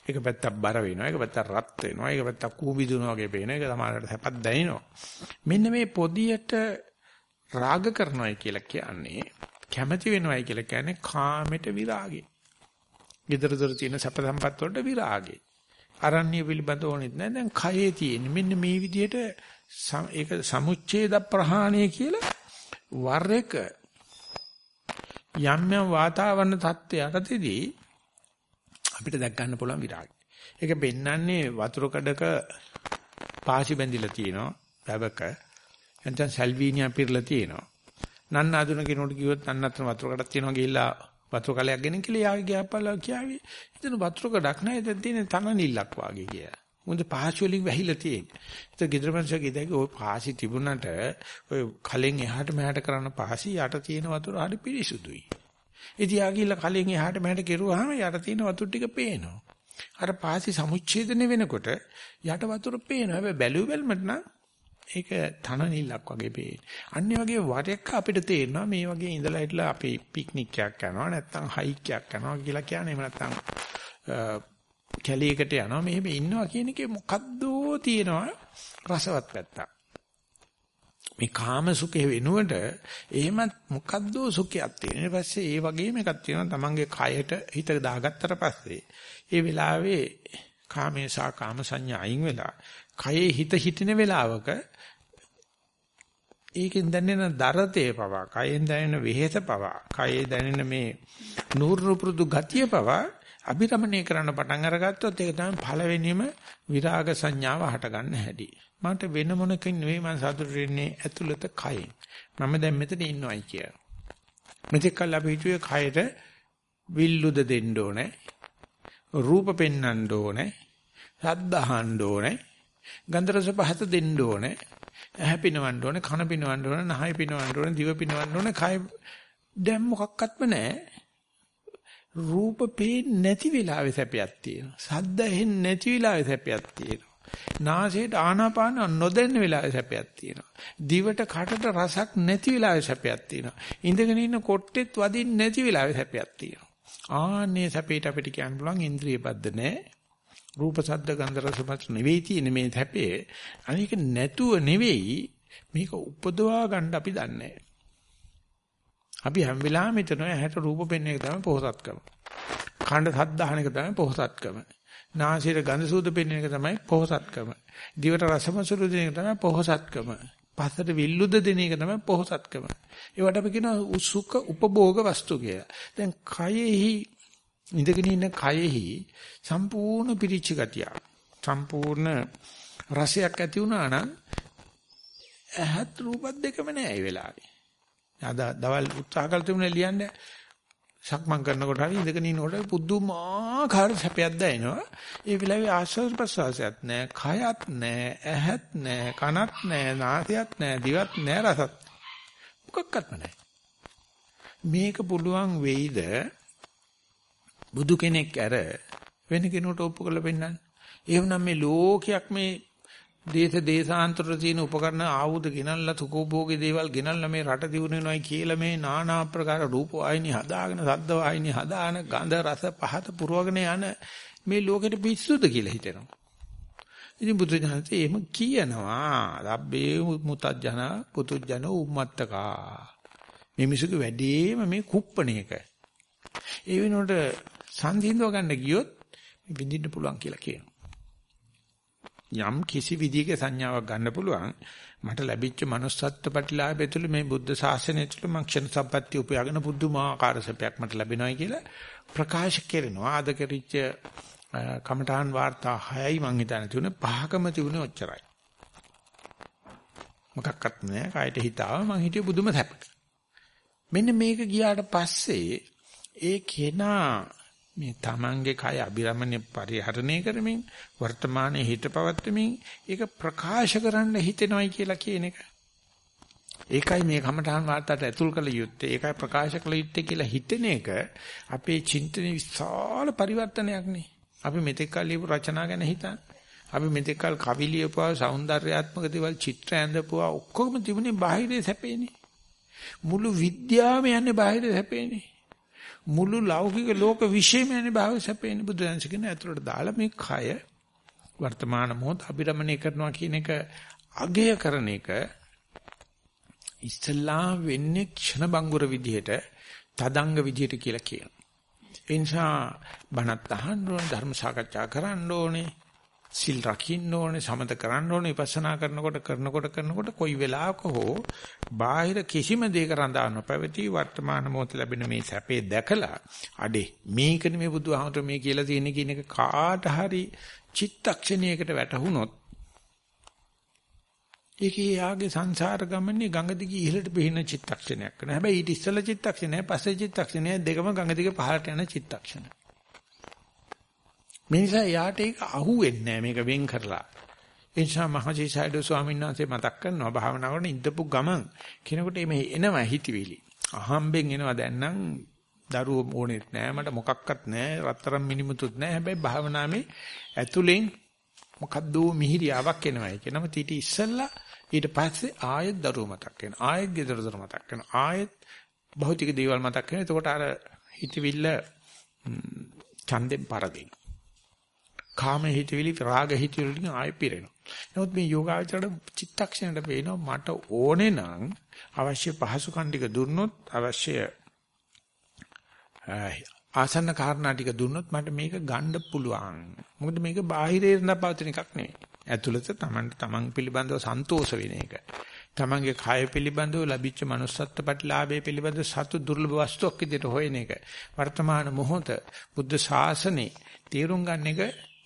එක පැත්තක් බර වෙනවා, එක පැත්තක් රත් වෙනවා, එක පැත්තක් කූඹි දුනවා වගේ පේනවා. ඒක සමහරකට සැපක් දැනෙනවා. මෙන්න මේ පොදියට රාග කරනවායි කියලා කියන්නේ කැමැති වෙනවායි කියලා කියන්නේ කාමයට විරාගය. gedara dora තියෙන සැප සම්පත් වලට විරාගය. අරණ්‍ය පිළිබඳ ඕනෙත් නෑ. දැන් කයේ තියෙන මෙන්න මේ විදිහට ඒක සමුච්ඡේද ප්‍රහාණය කියලා වර එක යම් යම් වාතාවරණ தත්ත්වයකදී අපිට දැක් ගන්න පුළුවන් විරාගය. ඒක පෙන්වන්නේ වතුර කඩක පාසි බැඳිලා තියෙනවා. වැවක. එතන සල්වීනියා පිරලා තියෙනවා. නන්න අදුන කෙනෙකුට කිව්වොත් නන්නතර වතුර කඩක් තියෙනවා ගිහිල්ලා වතුර කලයක් ගෙනින් කියලා යාගේ ගියාපල්ලා කියාවි. එතන වතුර කඩක් නැහැ. එතන තියෙන තන නිල්ලක් වාගේ කියලා. මොකද පාසි වලින් වැහිලා තියෙන්නේ. ඒක ගෙදර මනුස්සයෙක් ඉදගේ ওই පාසි තිබුණාට ඔය කලෙන් එහාට මෙහාට කරන පාසි යට තියෙන වතුර හරි පිරිසුදුයි. ඉතින් යාගිල්ල කලෙන් එහාට මෙහාට කෙරුවාම යට තියෙන වතුර ටික පේනවා. අර පාසි සමුච්ඡේදනය වෙනකොට යට වතුර පේනවා. හැබැයි බැලු බැලමට නම් ඒක තන නිලක් වගේ පේන්නේ. අන්නේ වගේ වරයක් අපිට තේරෙනවා මේ වගේ ඉඳලා හිටලා අපි පික්නික් එකක් යනවා නැත්නම් හයික් එකක් යනවා කියලා කියන්නේ එහෙම නැත්නම් කැලේකට යනවා මෙහෙම ඉන්නවා කියන එකේ මොකද්ද තියෙනවා රසවත් පැත්තක්. මේ කාම සුඛේ වෙනුවට එහෙමත් මොකද්ද සුඛයක් තියෙන. ඊට පස්සේ ඒ වගේම එකක් තියෙනවා තමන්ගේ කයට හිත දාගත්තට පස්සේ ඒ වෙලාවේ කාමේසා කාම සංඥා අයින් වෙලා කයේ හිත හිටින වෙලාවක ඒකෙන් දැනෙන දරතේ පවා කයෙන් දැනෙන වෙහෙස පවා කයේ දැනෙන මේ නూరు පුරුදු ගතිය පවා අභිරමණය කරන්න පටන් අරගත්තොත් ඒක තමයි පළවෙනිම විරාග සංඥාව හට ගන්න හැටි. මට වෙන මොනකින් නෙවෙයි මම සතුටු වෙන්නේ ඇතුළත කයෙන්. මම දැන් මෙතන ඉන්නවයි කිය. මෙතෙක් කල් අපි හිතුවේ කයට විල්ලුද දෙන්න ඕනේ. රූප පෙන්වන්න ඕනේ. ශබ්ද අහන්න ඕනේ. ගන්ධ රස පහත දෙන්න ඕනේ. ඇහැ පිනවන්න ඕනේ, කන පිනවන්න ඕනේ, නහය පිනවන්න ඕනේ, දිව පිනවන්න ඕනේ, කය දැන් මොකක්වත්ම නැහැ. රූප පේන්නේ නැති වෙලාවේ සැපයක් තියෙනවා. සද්ද ඇහෙන්නේ නැති වෙලාවේ සැපයක් තියෙනවා. නාසයට ආනාපාන නොදැන්න වෙලාවේ සැපයක් තියෙනවා. දිවට කටට රසක් නැති වෙලාවේ සැපයක් තියෙනවා. ඉඳගෙන ඉන්න කොට්ටෙත් වදින්නේ නැති වෙලාවේ සැපයක් තියෙනවා. ආන්නේ සැපේට අපිට කියන්න පුළුවන් ඉන්ද්‍රිය බද්ධ නැහැ. රූප සද්ද ගන්ධ රස පස්ස නෙවෙයි තියෙන්නේ මේ සැපේ. අනික නැතුව නෙවෙයි මේක උපදවා ගන්න අපි දන්නේ අපි හැම වෙලාවෙම හිතනවා ඇහැට රූප පෙන්වන එක තමයි පොහසත්කම. කණ්ඩ සද්ද අහන එක තමයි පොහසත්කම. නාසයට ගඳ සූද පෙන්වන එක තමයි පොහසත්කම. දිවට රසමසුරු දෙන එක තමයි පොහසත්කම. පස්සට විල්ලුද දෙන එක තමයි පොහසත්කම. ඒවට අපි කියනවා උසුක උපභෝග වස්තු කියලා. දැන් කයෙහි ඉඳගෙන ඉන්න කයෙහි සම්පූර්ණ පිරිච්ච ගතිය සම්පූර්ණ රසයක් ඇති වුණා නම් ඇහත් රූපත් දෙකම නෑ ඒ වෙලාවේ. අද දවල් උත්සාහ කළ තිබුණේ ලියන්න සක්මන් කරනකොට හරි ඉඳගෙන ඉන්නකොට පුදුමාකාර සැපයක් දැනෙනවා. ඒ වෙලාවේ ආශ්වාස ප්‍රශ්වාසයත් නෑ, කයත් නෑ, ඇහත් නෑ, කනත් නෑ, නාසයත් නෑ, දිවත් නෑ, රසත් මොකක්වත්ම නෑ. මේක පුළුවන් වෙයිද බුදු කෙනෙක් ඇර වෙන කෙනෙකුට ඔප්පු කරලා පෙන්නන්න. එහෙමනම් මේ ලෝකයක් මේ දේශ දේශාන්තර තියෙන උපකරණ ආයුධ ගෙනල්ලා තුකෝභෝගී දේවල් ගෙනල්ලා මේ රට දිනුනොයි කියලා මේ নানা ආකාර රූප වාහිනී හදාගෙන සද්ද වාහිනී හදාන ගන්ධ රස පහත පුරවගෙන යන මේ ලෝකෙට පිස්සුද කියලා හිතෙනවා. ඉතින් බුදුජානකේ එහෙම කියනවා. රබ්බේ මුතජන පුතුජන උම්මත්තකා. මේ මිසුගේ වැඩේම මේ කුප්පණේක. ඒ වෙනුවට සංසිඳව ගන්න ගියොත් විඳින්න පුළුවන් කියලා කියනවා. යම් කිසි විදිහක සංඥාවක් ගන්න පුළුවන් මට ලැබිච්ච manussත්ත්ව ප්‍රතිලාභය තුළ මේ බුද්ධ ශාසනය තුළ මං ක්ෂණ සම්පත්‍ය උපයාගෙන බුදුමාකාර සපයක් මට ලැබෙනවායි කියලා ප්‍රකාශ කරනවා. ආද කරිච්ච කමඨාන් වාර්තා 6යි මං හිතන්නේ තුනේ පහකම තිබුණේ ඔච්චරයි. මොකක්වත් නෑ. කායට හිතාව මං හිටියේ බුදුම සැපක. මෙන්න මේක ගියාට පස්සේ ඒ කෙනා මේ තමන්ගේ කය අබිරමණය පරිහරණය කරමින් වර්තමානයේ හිත පවත්වමින් ඒක ප්‍රකාශ කරන්න හිතෙනවයි කියලා කියන එක. ඒකයි මේ කමඨාන් වාර්තාවට ඇතුල් කළ යුත්තේ. ඒකයි ප්‍රකාශ කළ යුත්තේ කියලා හිතෙන එක අපේ චින්තනයේ විශාල පරිවර්තනයක් නේ. අපි මෙතෙක් කල් ලියපු රචනා ගැන හිතන. අපි මෙතෙක් කල් කවි ලියපුවා, సౌందర్యාත්මක දේවල්, චිත්‍ර ඇඳපුවා ඔක්කොම තිබුණේ බාහිරේ සැපේනේ. මුළු විද්‍යාවම යන්නේ බාහිරේ සැපේනේ. මුළු ලෞකික ලෝක විශ්ේම යන්නේ භාව සැපේන බුදුන්ස කියන ඇතුළට දාලා මේ කය වර්තමාන මොහොත අභිරමණය කරනවා කියන එක අගය කරන එක ඉස්ලාම් වෙන්නේ ක්ෂණ බංගුර විදිහට තදංග විදිහට කියලා කියනවා. ඒ නිසා බණත් අහන්න ඕනේ ධර්ම සාකච්ඡා කරන්න ඕනේ සිල් රකින්න ඕනේ සමත කරන්න ඕනේ විපස්සනා කරනකොට කරනකොට කරනකොට කොයි වෙලාවක හෝ බාහිර කිසිම දෙයක රඳා නොපැවති වර්තමාන මොහොත ලැබෙන මේ සැපේ දැකලා අඩේ මේකනේ මේ බුදුහාමර මේ කියලා තියෙන කියන එක කාට හරි චිත්තක්ෂණයකට වැටහුනොත් ඒකේ යාගේ සංසාර ගමනේ ගඟ දිගේ ඉහළට පිහින චිත්තක්ෂණයක් කරනවා. හැබැයි ඊට ඉස්සෙල්ලා චිත්තක්ෂණය පස්සේ චිත්තක්ෂණය දෙකම ගඟ දිගේ පහළට යන චිත්තක්ෂණ. මේ නිසා යාට ඒක අහුවෙන්නේ නැහැ මේක වෙන් කරලා. ඒ නිසා මහජීසයිඩෝ ස්වාමීන් වහන්සේ මතක් කරනවා භාවනා කරන ඉඳපු ගමන් කෙනෙකුට මේ එනවා හිතවිලි. අහම්බෙන් එනවා දැන් නම් දරුවෝ ඕනෙත් නෑ මට මොකක්වත් නෑ රත්තරන් මිනිමුතුත් නෑ හැබැයි භාවනාවේ ඇතුලෙන් මොකද්ද මිහිරියාවක් එනවා. ඒක නම තීටි ඉස්සල්ලා ඊට පස්සේ ආයෙත් දරුවෝ මතක් වෙනවා. ආයෙත් ගෙදර දොර මතක් වෙනවා. ආයෙත් භෞතික දේවල් මතක් වෙනවා. එතකොට අර හිතවිල්ල ඡන්දෙන් පරදින කාම හිතවිලි රාග හිතවිලි වලින් ආයෙ පිරෙනවා. නමුත් මේ යෝගාචරයට චිත්තක්ෂණයට පේනවා මට ඕනේ නම් අවශ්‍ය පහසුකම් ටික දුන්නොත් අවශ්‍ය ආසන්න කාරණා ටික දුන්නොත් මට මේක ගන්න පුළුවන්. මොකද මේක බාහිරේ නපවතින එකක් නෙවෙයි. ඇතුළත Taman Taman පිළිබඳව සන්තෝෂ වෙන එක. Tamanගේ කය පිළිබඳව ලැබිච්ච manussත්ත්ව ප්‍රතිලාභයේ පිළිබඳව සතු දුර්ලභ වස්තුවක් විදිහට හොයන එක. වර්තමාන මොහොත බුද්ධ ශාසනේ තේරුම් ගන්න එක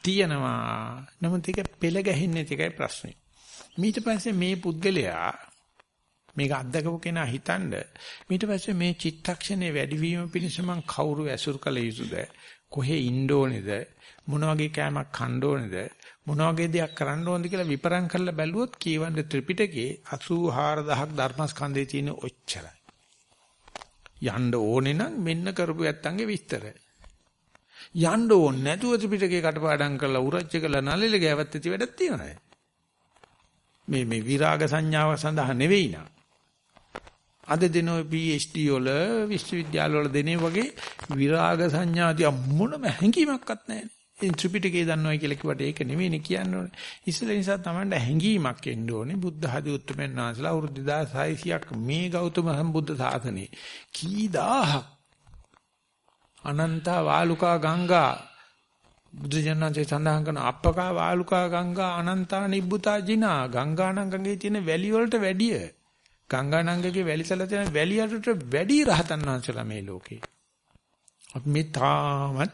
තියෙනවා. නමුත් ඒක පෙළ ගැහින්නේ තිකයි ප්‍රශ්නේ. ඊට පස්සේ මේ පුද්ගලයා මේක අත්දකපු කෙනා හිතනද ඊට පස්සේ මේ චිත්තක්ෂණේ වැඩිවීම පිණිස මං කවුරු ඇසුරු කළ යුතුද? කොහේ ඉන්න ඕනේද? මොන වගේ කෑමක් කන්න ඕනේද? මොන වගේ දෙයක් කරන්න ඕනද කියලා විපරම් කරලා බැලුවොත් කියවන්න ත්‍රිපිටකේ 84000ක් ධර්මස්කන්ධේ තියෙන ඔච්චරයි. යන්න ඕනේ නම් මෙන්න කරපු ඇත්තන්ගේ විස්තරය යන්න ඕනේ නැතුව ත්‍රිපිටකේ කටපාඩම් කරලා උරච්ච කළා නළල ගෑවත් ඇති වැඩක් තියනවාද? මේ මේ විරාග සංඥාව සඳහා නෙවෙයි නා. අද දෙනෝ PhD වල විශ්වවිද්‍යාල වල දෙනේ වගේ විරාග සංඥාතිය මොනම හැඟීමක්වත් නැහැ. ඒ ත්‍රිපිටකේ දන්නවයි කියලා කිව්වට ඒක නෙවෙයිනේ කියන්න ඕනේ. ඉස්සෙල්ලා නිසා Tamanda හැඟීමක් එන්න ඕනේ. බුද්ධ ආදී උත්තරමෙන් නාසලා අවුරුදු 2600ක් මේ ගෞතම සම්බුද්ධ සාසනේ කී දහහක් අනන්ත වාලුකා ගංගා. බුදුජානන්සේ සඳහන් කරන අප්පකා වාලුකා ගංගා අනන්තා නිබ්බුතා ජිනා. ගංගානංගගේ තියෙන වැලි වලට වැඩිය. ගංගානංගගේ වැලිසල තියෙන වැලි අටට වැඩි රහතන් වහන්සේලා මේ ලෝකේ. අපි මේ තාමත්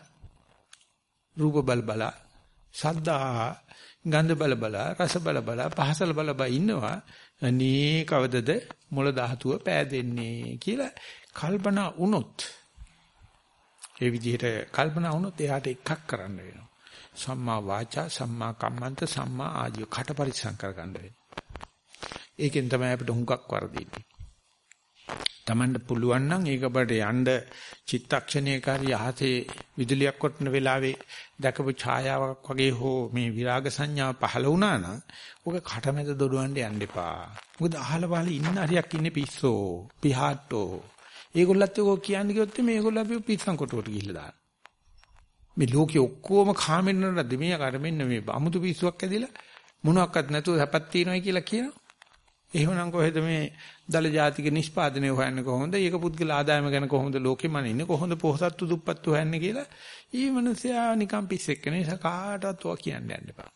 රූප බල බල සද්දා ගන්ධ බල බල රස බල බල පහසල බල බල ඉන්නවා. අනේ කවදද මොළ ධාතුව පෑදෙන්නේ කියලා කල්පනා වුණොත් ඒ විදිහට කල්පනා වුණොත් එයාට එකක් කරන්න වෙනවා. සම්මා වාචා, සම්මා කම්මන්ත, සම්මා ආජීව කට පරිස්සම් කරගන්න වෙනවා. ඒකෙන් තමයි අපිට හුඟක් වර්ධින්නේ. Tamanට පුළුවන් නම් ඒක බඩ යන්න චිත්තක්ෂණයක හරි යහතේ විදුලියක් කොටන වෙලාවේ දැකපු ඡායාවක් වගේ හෝ මේ විරාග සංඥාව පහළ වුණා නම් ඔක කටමැද දොඩවන්න යන්න එපා. මොකද අහල පහල ඉන්න හරියක් ඉන්නේ පිස්සෝ, පිහාට්ටෝ, ඒගොල්ලත් ඒක කියන්නේ කිව්වොත් මේගොල්ලෝ අපි පිස්සන් කොටුවට ගිහිල්ලා දාන. මේ ලෝකේ ඔක්කොම කාමෙන් නේද මේ අර මෙන්න මේ අමුතු පිස්සුවක් ඇදලා මොනවත් නැතුව හැපත් තියනයි කියලා කියනවා. එහෙමනම් කොහෙද මේ දල ජාතික නිෂ්පාදනය හොයන්නේ කොහොමද? ඒක පුද්ගල ආදායම ගැන කොහොමද ලෝකෙම ඉන්නේ? කොහොමද පොහසත්තු දුප්පත්තු හොයන්නේ කියලා? ඊ මනුස්සයා නිකන් පිස්සෙක් කෙන නිසා කාටවත් ඔවා කියන්න යන්න එපා.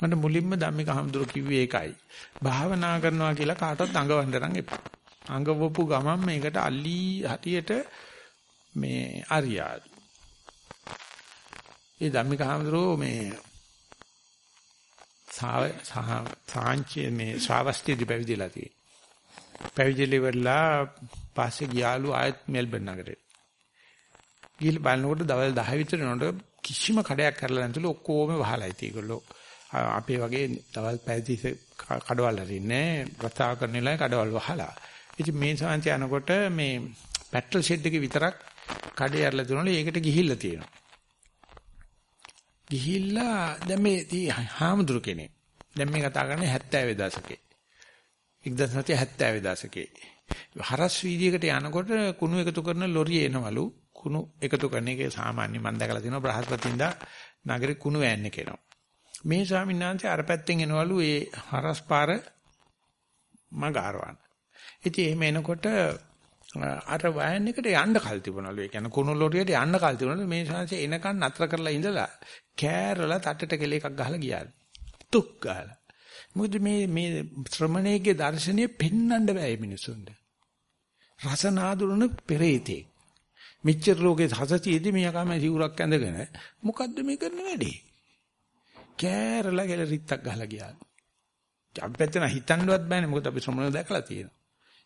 මට මුලින්ම ධම්මික හඳුර කිව්වේ ඒකයි. භාවනා කරනවා කියලා කාටවත් අඟවන්න තරම් එපා. අඟවපු ගමන් මේකට අලි හතියට මේ අරියා. ඒ ධම්මික හාමුදුරුවෝ මේ සාංචේ මේ ශ්‍රාවස්තිදී පැවිදිලා තියෙන්නේ. පැවිදිලි වෙලා පස්සේ ගියාලු ආයත් මෙල්බන් නගරේ. ගිහින් බලනකොට දවල් 10 විතර යනකොට කිසිම කඩයක් කරලා නැතුළු ඔක්කොම වහලා ඉති ඒගොල්ලෝ. අපේ වගේ දවල් පැය 30 කඩවල් හරින්නේ රස්තාව කරන වෙලාවේ කඩවල් වහලා. ඉතින් මේ සංචය යනකොට මේ පෙට්‍රල් ෂෙඩ් එකේ විතරක් කඩේ ඇරලා දුනලු ඒකට ගිහිල්ලා තියෙනවා. ගිහිල්ලා දැන් මේ හාමුදුරු කෙනෙක්. දැන් මේ කතා කරන්නේ 70 දශකේ. 1970 දශකේ. හරස් වීදියේකට යනකොට කුණු එකතු කරන ලොරිය එනවලු. කුණු එකතු කරන එකේ සාමාන්‍ය මම දැකලා තියෙනවා බ්‍රහස්පතින්දා නගරේ කුණු වෑන් එක එනවා. මේ ස්වාමීන් වහන්සේ අර පැත්තෙන් එනවලු ඒ හරස් පාර මග ආරවන්න. ඉතින් එහෙම එනකොට අර වයන් එකට යන්න කල් තිබුණලු. ඒ කියන්නේ කුණු ලොරියට යන්න කල් තිබුණලු. මේ ශාංශය එනකන් නතර කරලා ඉඳලා කෑරලා තටට කෙල එකක් ගහලා ගියා. තුක් ගහලා. මොකද මේ මේ ශ්‍රමණේගේ දර්ශනය පෙන්වන්න බෑ මිනිසුන්ට. රස නාදුරන පෙරේතේ. මෙච්චර ලෝකේ හසතියේදී මෙයාගම සිවුරක් ඇඳගෙන මොකද්ද මේ කරන වැඩේ? කෑරලා කෙල රිත්තක් ගහලා ගියා. අපි පැත්තෙන් හිතන්නවත් බෑනේ මොකද අපි ශ්‍රමණ දැකලා තියෙනවා.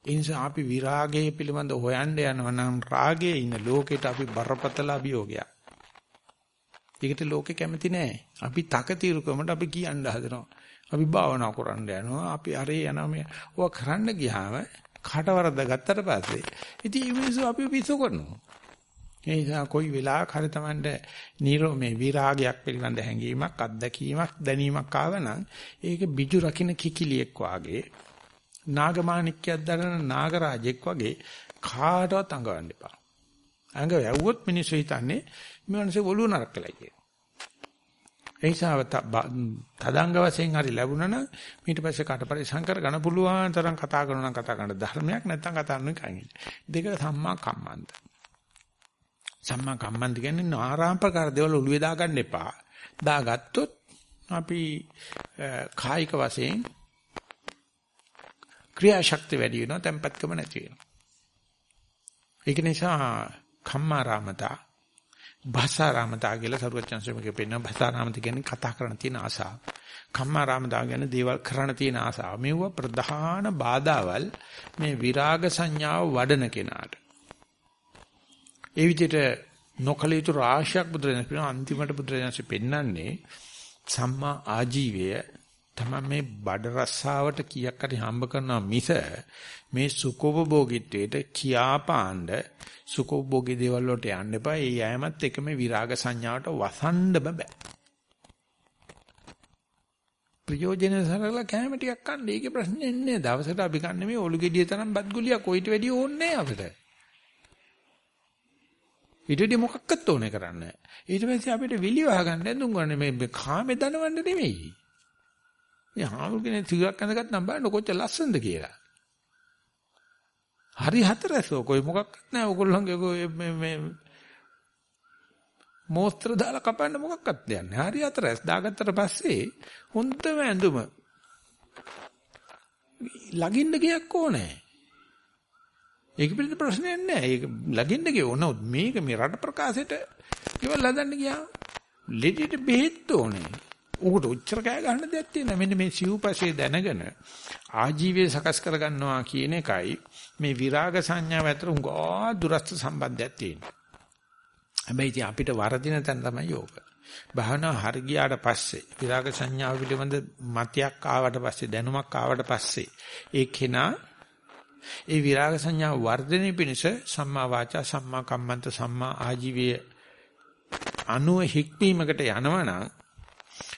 ඒ නිසා අපි විරාගය පිළිබඳ හොයන්න යනවා නම් රාගයේ ඉන්න ලෝකෙට අපි බරපතල අභියෝගයක්. ඒකට ලෝකෙ කැමති නෑ. අපි තකතිරුකමට අපි කියන්න හදනවා. අපි භාවනා කරන්න යනවා. අපි අරේ යනවා මේ ඔවා කරන්න ගියාම කටවරද ගත්තට පස්සේ ඉතින් මේ මිනිස්සු අපි පිස්සු කරනවා. ඒ නිසා කොයි වෙලාවක හරි Tamanට නිරෝ මේ විරාගයක් පිළිබඳ හැඟීමක් අත්දැකීමක් දැනීමක් ආවනම් ඒක බිජු රකින්න කිකිලියෙක් වාගේ නාගමාණික්කයක් දරන නාගරාජෙක් වගේ කාටවත් අඟවන්න එපා. අඟ වැව්වොත් මිනිස්සු හිතන්නේ මේ මිනිස්සේ ඔළුව නරක් කළයි කියලා. ඒ නිසා තදංග වශයෙන් හරි ලැබුණා නම් ඊට පස්සේ කට පරිසං කර ගන්න පුළුවන් තරම් කතා කරනවා නම් කතා කරන ධර්මයක් නැත්නම් කතා කරන එකයි. දෙක සම්මා කම්මන්ත. සම්මා කම්මන්ත කියන්නේ නාරාම්පකාර දේවල් ඔළුවේ දාගන්න එපා. දාගත්තොත් අපි කායික වශයෙන් ක්‍රියාශක්තිය වැඩි වෙනවා, tempatකම නැති වෙනවා. ඒක නිසා කම්මාරාමතා භාසාරාමතා කියලා සරුවචන්සමගේ පෙන්න භාසාරාමත කියන්නේ කතා කරන්න තියෙන ආසාව. කම්මාරාමතා කියන්නේ දේවල් කරන්න තියෙන ආසාව. මේව ප්‍රධාන බාධාවල් මේ විරාග සංඥාව වඩන කෙනාට. ඒ විදිහට නොකල යුතු රාශියක් බුදුරජාණන් පිළිබඳ අන්තිමට බුදුරජාණන් පෙන්නන්නේ සම්මා ආජීවය තමයි මේ බඩ රස්සාවට කීයක් හරි හම්බ කරනවා මිස මේ සුඛෝපභෝගීත්වයට කියාපාණ්ඩ සුඛෝපභෝගී දේවල් වලට යන්න එපා. ඒ යෑමත් එක මේ විරාග සංඥාවට වසන්න බෑ. ප්‍රයෝජන සරල කැම ටිකක් කන්න. ඒකේ ප්‍රශ්නේ නෑ. දවසට අපි කන්නේ මේ ඔලු ගෙඩිය තරම් බත් ගුලියක් කොයිට වැඩිය ඕනේ අපිට. ඊට වැඩි මොකක්වත් ඕනේ කරන්නේ. ඊට පස්සේ අපිට විලිවහ ගන්න ඇඳුම් ගන්න මේ කාමේ දනවන්න නෙමෙයි. මේ හාමුදුරනේ තිරක් ඇඳගත්නම් බලන්න කොච්චර ලස්සනද කියලා. හරි හතරසෝ කොයි මොකක්වත් නැහැ ඕගොල්ලන්ගේ මේ මේ මෝස්තර දාලා කපන්න මොකක්වත් දෙන්නේ. හරි හතරස් දාගත්තට පස්සේ හොඳම ඇඳුම ලගින්න ගියක් ඕනේ. ඒක පිළිබඳ ප්‍රශ්නයක් නැහැ. ඒක ලගින්න ගිය ඕන මේක මේ රට ප්‍රකාශයට ඉවල් හදන්න ගියා. ලෙඩිට බෙහෙත් ඕනේ. උකට උච්චර කෑ ගන්න දෙයක් තියෙනවා. මෙන්න මේ සිව්පසේ දැනගෙන ආජීවය සකස් කරගන්නවා කියන එකයි මේ විරාග සංඥාව අතර උගා දුරස්ත සම්බන්ධයක් තියෙනවා. හැබැයි ඉතින් අපිට වරදින තැන තමයි යෝග. භාවනා හරි ගියාට පස්සේ විරාග සංඥාව පිළිබඳ මතයක් ආවට පස්සේ දැනුමක් ආවට පස්සේ ඒ කෙනා ඒ විරාග සංඥාව වර්ධනය පිණිස සම්මා වාචා සම්මා කම්මන්ත සම්මා ආජීවයේ අනුව හික්මීමකට යනවනම්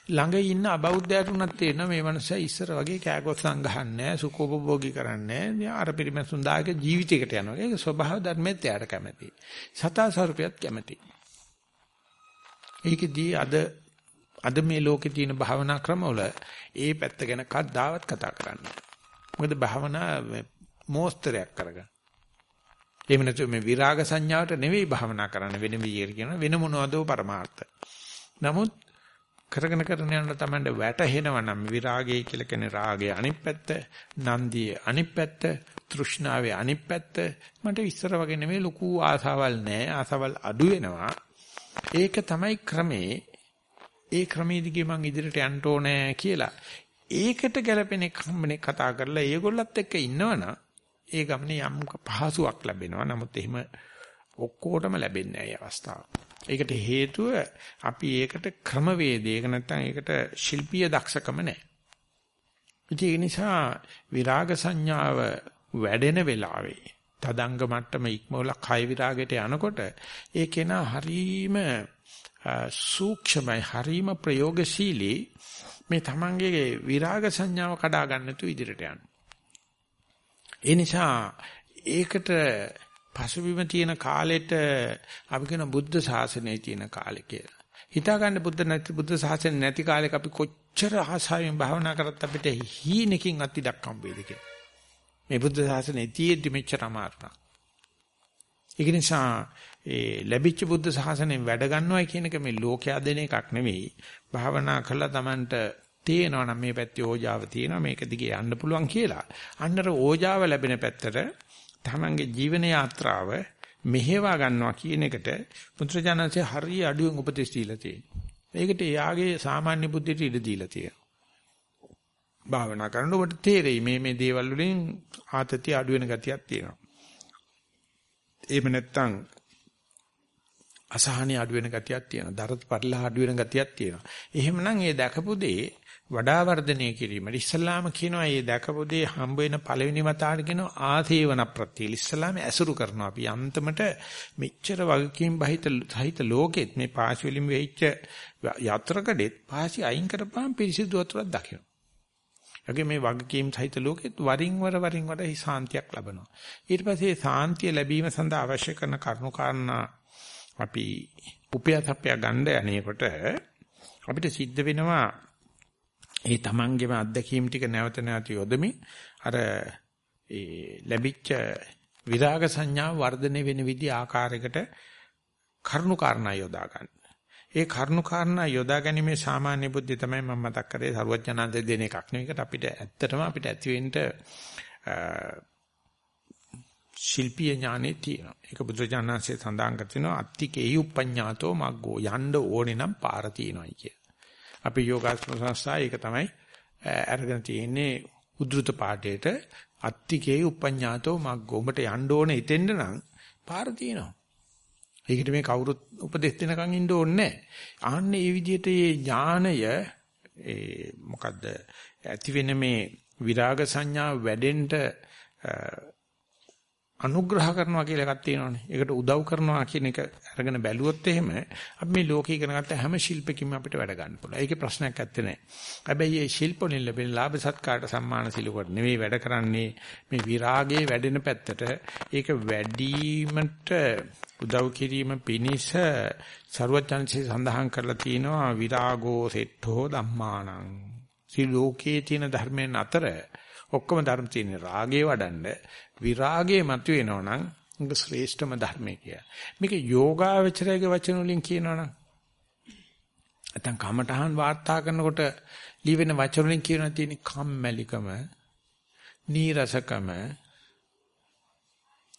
ළඟ ඉන්න අබෞද්ධයට උනත් තේරෙනවා මේ මනුස්සයා ඉස්සර වගේ කෑකොස්සන් ගහන්නේ සුඛෝපභෝගී කරන්නේ අර පිරිමැසුන් දායක ජීවිතයකට යනවා. ඒක ස්වභාව ධර්මෙත් එයාට කැමති. සතා ස්වරූපයත් කැමති. ඒකදී අද අද මේ ලෝකේ තියෙන භාවනා ක්‍රමවල ඒ පැත්ත ගැන කද්දාවත් කතා කරන්නේ. මොකද භාවනා මෝස්තරයක් කරගන්න. එහෙම නැත්නම් මේ විරාග සංඥාවට නෙවෙයි භාවනා කරන්න වෙන විදියට කියන වෙන මොනවදෝ පරමාර්ථ. නමුත් කරගෙන කරගෙන යන තමයි වැටහෙනවා නම් විරාගය කියලා කියන්නේ රාගයේ අනිත් පැත්ත, නන්දියේ අනිත් පැත්ත, තෘෂ්ණාවේ අනිත් පැත්ත. මට ඉස්සර වගේ නෙමෙයි ලොකු ආසාවල් නැහැ. ආසාවල් අඩු වෙනවා. ඒක තමයි ක්‍රමේ. ඒ ක්‍රමයේ දිගේ මම ඉදිරියට යන්න ඕනේ කියලා. ඒකට ගැලපෙන කම්බනේ කතා කරලා ඒගොල්ලත් එක්ක ඉන්නවනම් ඒ ගමනේ යම් පහසුවක් ලැබෙනවා. නමුත් එහෙම ඔක්කොටම ලැබෙන්නේ නැහැ අවස්ථාව. ඒකට හේතුව අපි ඒකට ක්‍රමවේදය ඒක නැත්නම් ඒකට ශිල්පීය දක්ෂකම නැහැ. ඒ නිසා විරාග සංඥාව වැඩෙන වෙලාවේ තදංග මට්ටම ඉක්මවල කය විරාගයට යනකොට ඒ කෙනා හරීම සූක්ෂමයි හරීම ප්‍රයෝගශීලී මේ තමන්ගේ විරාග සංඥාව කඩා ගන්න තු ඉදිරියට යන. ඒ නිසා ඒකට පසුබිම තියෙන කාලෙට අපි කියන බුද්ධ ශාසනයේ තියෙන කාලේ කියලා. හිතා ගන්න බුද්ධ නැති බුද්ධ ශාසනය නැති කාලෙක අපි කොච්චර ආසාවෙන් භාවනා කරත් අපිට හීනකින් අතිඩක් හම්බෙයිද කියලා. මේ බුද්ධ ශාසනයේ තියෙද්දි මෙච්චර අමාරු ඒක නිසා ඒ ලැබිච්ච බුද්ධ ශාසනයෙන් වැඩ ගන්නවයි කියන එක මේ ලෝකයා දෙන එකක් නෙවෙයි. භාවනා කළා Tamanට තේනවා නම් මේ පැත්තේ ඕජාව තියෙනවා මේක දිගේ යන්න පුළුවන් කියලා. අන්නර ඕජාව ලැබෙන පැත්තට තමන්ගේ ජීවන යාත්‍රාව මෙහෙවා ගන්නවා කියන එකට පුත්‍රජානන්සේ හරිය අඩුවෙන් උපදෙස් දීලා තියෙනවා. ඒකට එයාගේ සාමාන්‍ය බුද්ධියට ඉඩ දීලා තියෙනවා. භාවනා කරනකොට ඔබට තේරෙයි මේ මේ දේවල් වලින් ආතතිය අඩු වෙන ගතියක් තියෙනවා. එහෙම නැත්නම් අසහනිය අඩු වෙන ගතියක් තියෙනවා. දරත් පරිලා අඩු වෙන ගතියක් තියෙනවා. එහෙමනම් ඒ දැකපු දේ වඩා වර්ධනය කිරීමට ඉස්සල්ලාම කියනවා මේ දැකපු දේ හම්බ වෙන පළවෙනි වතාවට කියනවා ආසේවන ප්‍රත්‍ය. ඉස්සල්ලාම ඇසුරු කරනවා. අපි අන්තිමට මෙච්චර වගකීම් බහිත සහිත ලෝකෙත් මේ පාසි වලින් වෙච්ච යත්‍රකඩෙත් පාසි අයින් කරපම් පිරිසිදු වතුරක් දකිනවා. ඒකේ මේ වගකීම් සහිත ලෝකෙත් වරින් වර වරින් වර ශාන්තියක් ලබනවා. ඊට පස්සේ ශාන්තිය ලැබීම සඳහා අවශ්‍ය කරන කරුණු කාරණා අපි උපයතප්පය ගන්න යනකොට අපිට සිද්ධ වෙනවා ඒ තමන්ගේම අත්දැකීම් ටික නැවත නැවත යොදමින් අර ඒ ලැබිච්ච විරාග සංඥා වර්ධනය වෙන විදි ආකාරයකට කරුණු කාරණා යොදා ගන්න. ඒ කරුණු කාරණා යොදා ගැනීමේ සාමාන්‍ය බුද්ධිය තමයි මම මතක් කරේ සරුවඥාන්තේ දෙන එකක් නෙවෙයි. ඒකට අපිට ඇත්තටම අපිට ඇති වෙන්න ශිල්පීය ඥානෙ තියෙනවා. ඒක බුදුජානනාංශයේ සඳහන් කරනවා අත්තිකේයි උපඤ්ඤාතෝ මග්ගෝ යන්න ඕනේ නම් පාර තියෙනවායි කිය. අපි යෝගාස්ම සංස්ථාය ඒක තමයි අරගෙන තියෙන්නේ උද්ෘත පාඩේට අත්තිකේයි උපඤ්ඤාතෝ මග්ගෝ උඹට යන්න ඕනේ ඉතෙන්න නම් පාර තියෙනවා. ඒකට මේ කවුරුත් උපදෙස් දෙනකන් ඉන්න ඕනේ නැහැ. ආන්නේ මේ විදිහට මේ ඥානය ඒ මොකද්ද ඇති වෙන මේ විරාග සංඥා වැඩෙන්න අනුග්‍රහ කරනවා කියලා එකක් තියෙනවානේ. ඒකට උදව් කරනවා කියන එක අරගෙන බැලුවොත් එහෙම අපි මේ ලෝකේ ඉගෙන ගත්ත හැම ශිල්පකින්ම අපිට වැඩ ගන්න පුළුවන්. ඒකේ ප්‍රශ්නයක් ඇත්තේ නැහැ. හැබැයි මේ ශිල්ප වලින් ලැබෙන ලාභ සත්කාරට සම්මාන සිලුකට නෙවෙයි වැඩ කරන්නේ මේ විරාගයේ වැඩෙන පැත්තට. ඒක වැඩිවීමට උදව් කිරීම පිණිස ਸਰවඥාන්සේ සඳහන් කරලා තියෙනවා විරාගෝ සෙට්ඨෝ ධම්මානං. සිලෝකේ තියෙන ධර්මයන් අතර ඔක්කොම ධර්ම තියෙන රාගේ වඩන්න විරාගයේ මතුවෙනවා නම් ඒක ශ්‍රේෂ්ඨම ධර්මය කියලා. මේක යෝගාවචරයේ වචන වලින් කියනවනම් නැත්නම් කමඨහන් වාර්තා කරනකොට ලියවෙන වචන වලින් කියනවා තියෙන කම්මැලිකම, නීරසකම,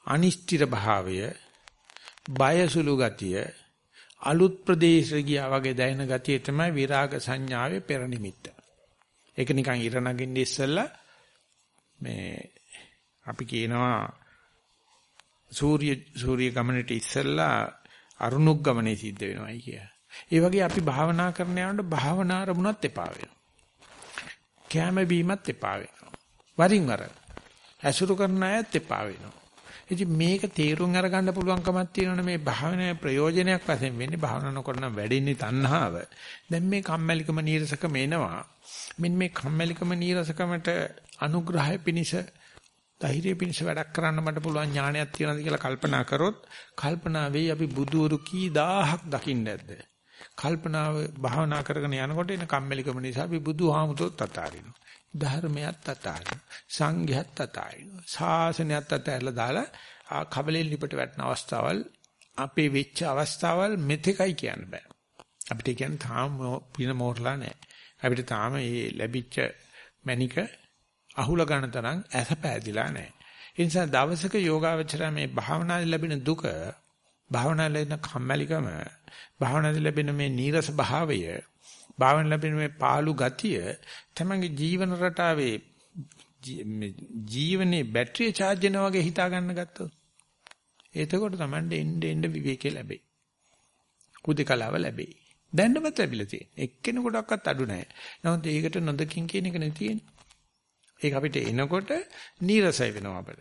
අනිෂ්ඨිර භාවය, බයසුළු ගතිය, අලුත් ප්‍රදේශ ගියා වගේ දැනෙන ගතිය තමයි විරාග සංඥාවේ පෙර නිමිත්ත. ඒක නිකන් ඉර නගින්න ඉස්සෙල්ලා මේ අපි කියනවා සූර්ය සූර්ය ගමනට ඉස්සෙල්ලා අරුණුක් ගමනේ සිද්ධ වෙනවායි කිය. ඒ වගේ අපි භාවනා කරන යනකොට භාවනා අරමුණත් එපා වෙනවා. කැම බීමත් එපා වෙනවා. වරින් වර ඇසුරු කරන අයත් එපා වෙනවා. ඉතින් මේක තේරුම් අරගන්න පුළුවන්කමක් තියෙනවනේ මේ භාවනාවේ ප්‍රයෝජනයක් වශයෙන් වෙන්නේ භාවනා නොකරන වැඩින්නේ තණ්හාව. දැන් මේ කම්මැලිකම නීරසකම එනවා. මෙන්න මේ කම්මැලිකම නීරසකමට අනුග්‍රහය පිණිස ධෛර්යය පිණිස වැඩක් කරන්න මට පුළුවන් ඥානයක් තියෙනවද කියලා කල්පනා කරොත් කල්පනා වෙයි අපි බුදුවරු කී දහහක් දකින්න ඇද්ද? කල්පනාව භාවනා කරගෙන යනකොට එන කම්මැලිකම නිසා අපි බුදුහාමුදුරුවොත් අතාරිනවා ධර්මයක් අතාරිනවා සංඝයත් අතාරිනවා ශාසනයත් අතහැරලා දාලා කබලෙන් ලිපට වැටෙන අවස්ථාවල් අපේ වෙච්ච අවස්ථාවල් මෙතෙකයි කියන්න බෑ. අපිට කියන්නේ තාම පින මෝරලා නැහැ අපිට තාම මේ ලැබිච්ච මණික අහුල ගන්න තරම් ඇස පෑදිලා නැහැ. ඒ නිසා දවසක යෝගාවචරය මේ භාවනාවේ ලැබෙන දුක, භාවනාවේ ලැබෙන කම්මැලිකම, භාවනාවේ ලැබෙන මේ නීරස භාවය, භාවනාවේ ලැබෙන මේ පාළු ගතිය තමංගේ ජීවන රටාවේ ජීවනේ බැටරිය charge වෙනා වගේ හිතා ගන්න ගත්තොත් එතකොට තමයි එන්න එන්න විවේකේ ලැබෙයි. කුදිකලාව ලැබෙයි. දැන්නවත් ලැබිලා තියෙන. එක්කෙනෙකුටවත් අඩු නැහැ. නමුත් ඒකට නොදකින් කියන එක නේ තියෙන්නේ. ඒක අපිට එනකොට නීරසයි වෙනවා අපිට.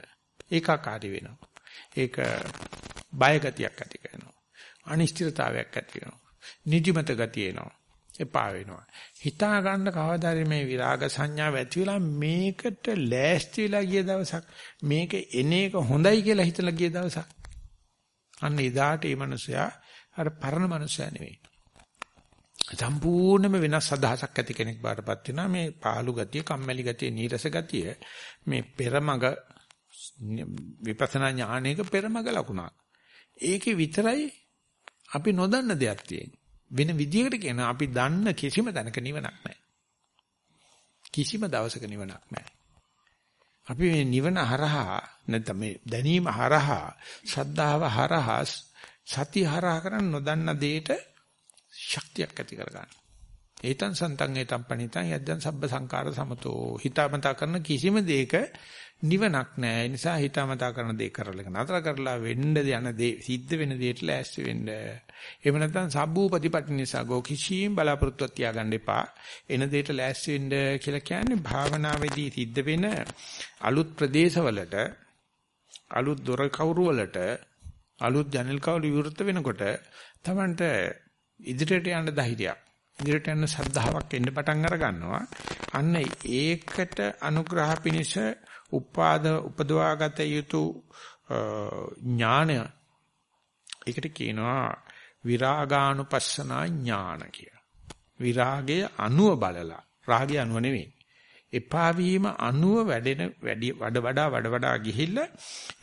ඒකාකාරී වෙනවා. ඒක බය ගතියක් ඇති කරනවා. අනිශ්චිතතාවයක් ඇති වෙනවා. නිදිමත ගතිය එනවා. එපා වෙනවා. හිතා ගන්න කවදාද මේ විරාග සංඥාව ඇති වෙලා මේකට ලෑස්ති වෙලා ගිය දවසක් මේක එන එක හොඳයි කියලා හිතලා ගිය දවසක් අන්න එදාට මේ මිනිසයා අර පරණ මිනිසයා නෙවෙයි. සම්පූර්ණයෙන්ම වෙනස් අදහසක් ඇති කෙනෙක් බාටපත් වෙනවා මේ පාළු ගතිය, කම්මැලි ගතිය, නීරස ගතිය මේ පෙරමග විපස්සනා ඥානයක පෙරමග ලකුණක්. ඒකේ විතරයි අපි නොදන්න දෙයක් තියෙන්නේ. වෙන විදියකට කියන අපි දන්න කිසිම තැනක නිවනක් නැහැ. කිසිම දවසක නිවනක් නැහැ. අපි මේ නිවන හරහා නැත්නම් මේ දැනීම හරහා ශ්‍රද්ධාව හරහා සති හරහා කරන් නොදන්න දෙයට ශක්තියක් ඇති කරගන්න. ඒතං සන්තං ඒතං පණිතං යද්දං සබ්බ සංකාර සමතෝ හිතාමතා කරන කිසිම දෙයක නිවනක් නැහැ. ඒ නිසා හිතාමතා කරන දේ කරලා නතර කරලා වෙන්න යන දේ සිද්ධ වෙන දෙයට ලෑස්ති වෙන්න. එහෙම නැත්නම් සබ්බූපතිපටි නිසා ගෝ කිසිම බලාපොරොත්තුවක් තියාගන්න එපා. එන දෙයට ලෑස්ති වෙන්න කියලා කියන්නේ භාවනාවේදී සිද්ධ වෙන අලුත් ප්‍රදේශවලට අලුත් දොර කවුරු වලට අලුත් ජනෙල් කවුරු විවෘත වෙනකොට තමන්ට ඉදිරියට යන්න ධෛර්යයක් ඉදිරියට යන ශ්‍රද්ධාවක් එන්න පටන් අර ගන්නවා. අන්න ඒකට අනුග්‍රහ පිණිස උපාද උපදවාගත යුතු ඥානය ඒකට කියනවා විරාගානුපස්සනා ඥාන කියලා. විරාගයේ අනුව බලලා රාගය අනුව නෙවෙයි. එපා වීම අනුව වැඩෙන වැඩි වඩ වඩා වඩ වඩා ගිහිල්ලා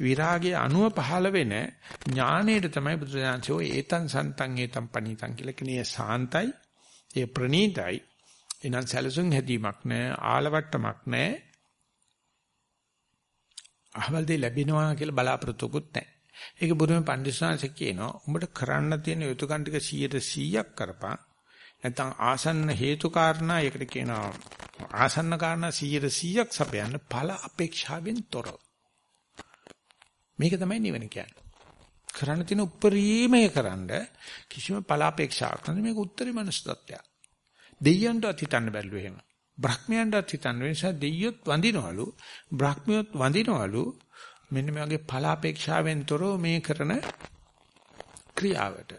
විරාගයේ අනුව පහළ වෙන ඥාණයට තමයි බුදුරජාණන්සෝ ඒතං සන්තං ඒතං පණීතං කියලා කියන්නේ සාන්තයි ඒ ප්‍රණීතයි එනං සැලසුම් හැදීමක් නැහැ ආලවට්ටමක් නැහැ අහවල දෙය ලැබෙනවා කියලා බලාපොරොත්තුකුත් නැහැ. ඒක බුදුම පඬිස්සාංශ කියනවා උඹට කරන්න තියෙන යුතුයකම් ටික 100%ක් කරපන්. නැත්නම් ආසන්න හේතු කාරණා ඒකට කියනවා ආසන්න කාරණා 100%ක් සපයන්න ඵල අපේක්ෂාවෙන් තොරව. මේක තමයි නිවන කියන්නේ. කරන්න තියෙන උපරිමය කරන්න කිසිම ඵල අපේක්ෂාවක් නැති මේක උත්තරී මනස තත්ත්වයක්. දෙයයන්ටවත් හිතන්න බැල්ලු එහෙම. බ්‍රහ්මයන්ටත් හිතන්න නිසා දෙයියොත් වඳිනවලු බ්‍රහ්මියොත් වඳිනවලු මෙන්න මේ වගේ ඵලාපේක්ෂාවෙන් තොරව මේ කරන ක්‍රියාවට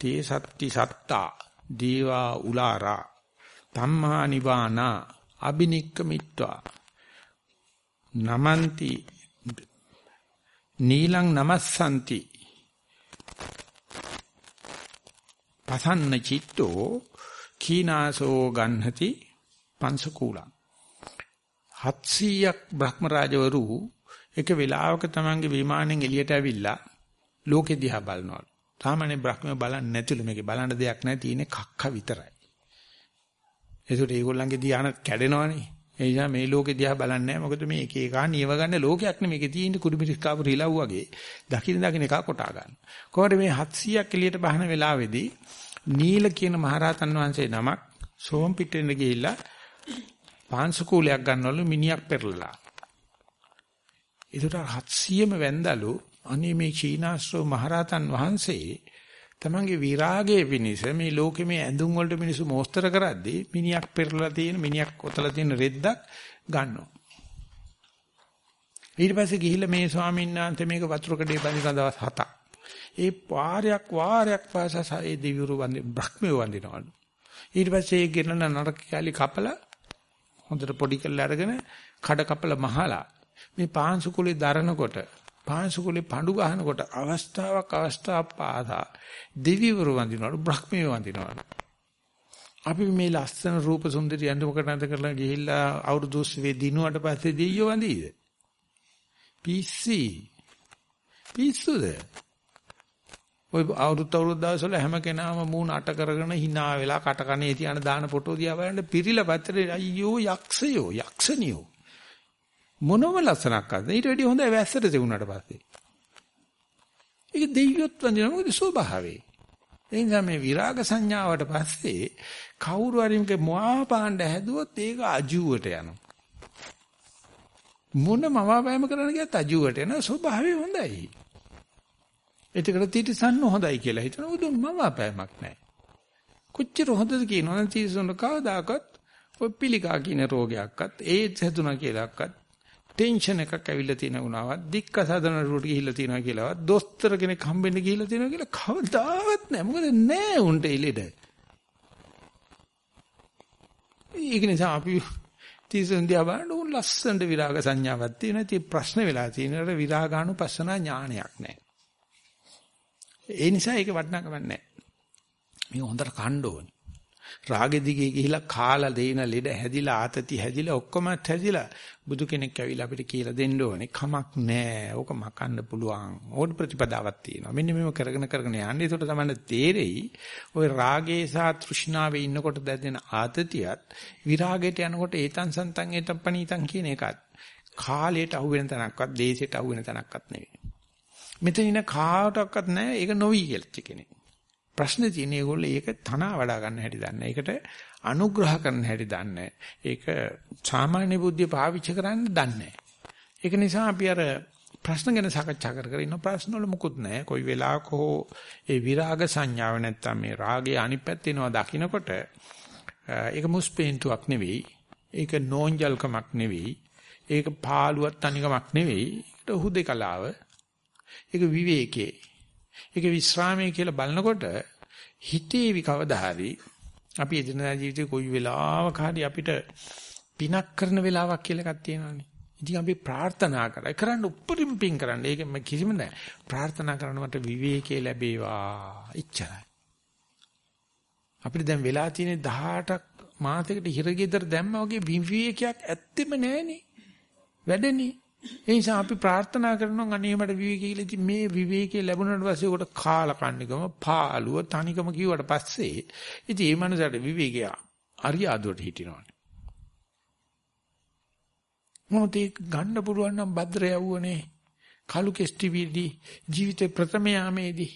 තේ සත්‍ති සත්තා දීවා උලාරා. ධම්මා නිවානා. අබිනික්කමිත්වා. නමන්ති. නීලං නමස්සanti පසන්න චිත්තෝ කීනාසෝ ගන්හති පංසකූලං. 700ක් බ්‍රහ්ම රාජවරු එක වෙලාවක තමන්ගේ විමානෙන් එළියට ඇවිල්ලා ලෝකෙ දිහා බලනවලු. සාමාන්‍ය බ්‍රහ්මය බලන්නේ නැතිලු මේකේ බලන්න දෙයක් නැහැ තියෙන්නේ කක්ක විතරයි. ඒකට ඒගොල්ලන්ගේ ධ්‍යාන කැඩෙනවනේ. ඒ නිසා මේ ලෝකෙ දිහා බලන්නේ නැහැ. මොකද මේ එක එකා නියව ගන්න ලෝකයක් නෙමෙයි. මේකේ තියෙන්නේ කුඩුමිරිස් කාපු රිලව් වගේ. දකින්න දකින්න එකා කොටා ගන්න. කොහොමද මේ 700ක් එළියට බහන වෙලාවේදී නීල කියන මහරහතන් වහන්සේ නමක් සෝම් පිටෙන් ගිහිල්ලා පාංශ කූලයක් ගන්නවලු මිනිහක් පෙරලලා. ඒකට 700ම වැන්දලු අනේ මේ චීනාස්ත්‍රෝ මහරහතන් වහන්සේ තමන්ගේ විරාගයේ පිනිස මේ ලෝකෙ මේ ඇඳුම් වලට මිනිස්සු මෝස්තර කරද්දී මිනිහක් පෙරලලා තියෙන මිනිහක් ඔතලා තියෙන රෙද්දක් ගන්නවා. ඊට පස්සේ ගිහිල්ලා මේ ස්වාමීන් වහන්සේ මේක වතුර කඩේ බඳින දවස් 7ක්. ඒ වාරයක් වාරයක් පාසා ඒ දිවිවරු වන්දි බ්‍රහ්මිය වන්දිනවලු. ඊට පස්සේ ඒ ගෙනන නරක කැලි කපලා හොඳට පොඩි කරලා අරගෙන කඩ කපලා මහලා මේ පාංශුකුලේ දරනකොට පාංශුකුලේ පඳු ගහනකොට අවස්ථාවක් අවස්ථාවක් පාසා දෙවිවරු වඳිනවලු බ්‍රහ්මිය වඳිනවලු. අපි මේ ලස්සන රූප සුන්දරී ඇඳුමකට නැත කරලා ගිහිල්ලා අවුරුදු 20 දිනුවට පස්සේ දෙයියෝ වඳීද? පිස්සි. පිස්සුද? ඔය අවුරුදු අවුරුදු දවස්වල හැම කෙනාම මූණ අට කරගෙන hina වෙලා කට කනේ තියන දාන ෆොටෝ දිහා බලන්න පිරිලා පැත්තේ අයියෝ යක්ෂයෝ යක්ෂණියෝ. මොනම ලස්සනක් අද ඊට වැඩිය හොඳයි වැස්සට සෙවුනට පස්සේ. ඒක දෙයියොත් වන්දින මොකද ස්වභාවේ ඒ නිසා මේ විරාග සංඥාවට පස්සේ කවුරු හරි මේක මොවා පාණ්ඩ හැදුවොත් ඒක අජුවට යනවා. මොන මවාපෑම කරන්න ගියත් අජුවට යන ස්වභාවය හොඳයි. එතකොට තිරසන්න හොඳයි කියලා හිතන උදුන් මම අපෑමක් නැහැ. කොච්චර හොඳද කියනවනම් තිරසන්න කවදාකවත් ඔය පිළිකා කියන රෝගයක්වත් ඒඩ්ස් හැදුනා කියලාක්වත් ටෙන්ෂන් එකක් ඇවිල්ලා තියෙන වුණාවත් දික්ක සාධන රුවට ගිහිල්ලා තියෙනවා කියලාවත් දොස්තර කෙනෙක් හම්බෙන්න ගිහිල්ලා තියෙනවා කියලා කවදාවත් නැහැ. මොකද නැහැ උන්ට ඉලෙඩ. ඒක නිසා අපි තිරසන් දිහා බලන උන් ලස්සනට විරාග සංඥාවක් තියෙනවා. ඉතින් ප්‍රශ්න වෙලා තියෙනවා විරාගානුපස්සනා ඥානයක් නැහැ. ඒ නිසා ඒක වටිනාකමක් නැහැ. මේ හොඳට කණ්ඩ ඕනේ. රාගෙ දිගේ ගිහිලා කාලා දෙන ලෙඩ හැදිලා ආතති හැදිලා ඔක්කොමත් හැදිලා බුදු කෙනෙක් ඇවිල්ලා අපිට කියලා දෙන්න ඕනේ කමක් නැහැ. ඕක මකන්න පුළුවන්. ඕන ප්‍රතිපදාවක් තියෙනවා. මෙන්න මේව කරගෙන කරගෙන යන්න. ඒකට තමයි තේරෙයි. ওই රාගේ සහ තෘෂ්ණාවේ ඉන්නකොට දැනෙන ආතතියත් විරාගයට යනකොට ඒතන් සන්තන් ඒතන් පණීතන් කියන එකත් කාලයට අහු වෙන තැනක්වත් දේශයට අහු වෙන තැනක්වත් නෙවෙයි. මෙතන ඉන්න කාටවත් නැහැ. ඒක නොවි කියලා කෙනෙක්. ප්‍රශ්නේ තියෙන්නේ ඒගොල්ලෝ ඒක තනවා වඩා ගන්න හැටි දන්නේ. ඒකට අනුග්‍රහ කරන හැටි දන්නේ. ඒක සාමාන්‍ය බුද්ධිය පාවිච්චි කරන්න දන්නේ. ඒක නිසා අපි අර ප්‍රශ්න ගැන සාකච්ඡා කර කර ඉන්න ප්‍රශ්න වල මුකුත් නැහැ. කොයි වෙලාවක හෝ ඒ විරාග සංඥාව නැත්තම් මේ රාගයේ අනිත් පැත්තේනවා දකින්නකොට ඒක මුස්පේන්තුවක් නෙවෙයි. ඒක නෝන්ජල්කමක් නෙවෙයි. ඒක පාළුවක් තනිකමක් නෙවෙයි. ඒක හුදේකලාව. ඒක විවේකේ. ඒක විස්රාමයේ කියලා බලනකොට හිතේ කවදා හරි අපි එදිනදා ජීවිතේ කොයි වෙලාවක හරි අපිට පිනක් කරන වෙලාවක් කියලා එකක් තියෙනවානේ. ඉතින් අපි ප්‍රාර්ථනා කරා. කරන්න උපරිම පින් කරන්න. ඒක කිසිම නෑ. ප්‍රාර්ථනා කරන මට විවේකී ලැබේවා. ඉච්චරයි. අපිට දැන් වෙලා තියෙන 18ක් මාසයකට හිරගෙදර දැම්ම වගේ විවේකයක් ඇත්තෙම නෑනේ. වැඩනේ. ඒ නිසා අපි ප්‍රාර්ථනා කරනවා අනේ මට විවේකී කියලා. ඉතින් මේ විවේකී ලැබුණාට පස්සේ උකට කාලකන්නිකම, පාළුව, තනිකම කිව්වට පස්සේ ඉතින් මේ මනසට විවේකය අරියාදුවට හිටිනවනේ. මොනතේ ගන්න පුළුවන් නම් භද්‍ර යවුවනේ. කලු කෙස්ටිවිදී ජීවිතේ ප්‍රථම යාමේදී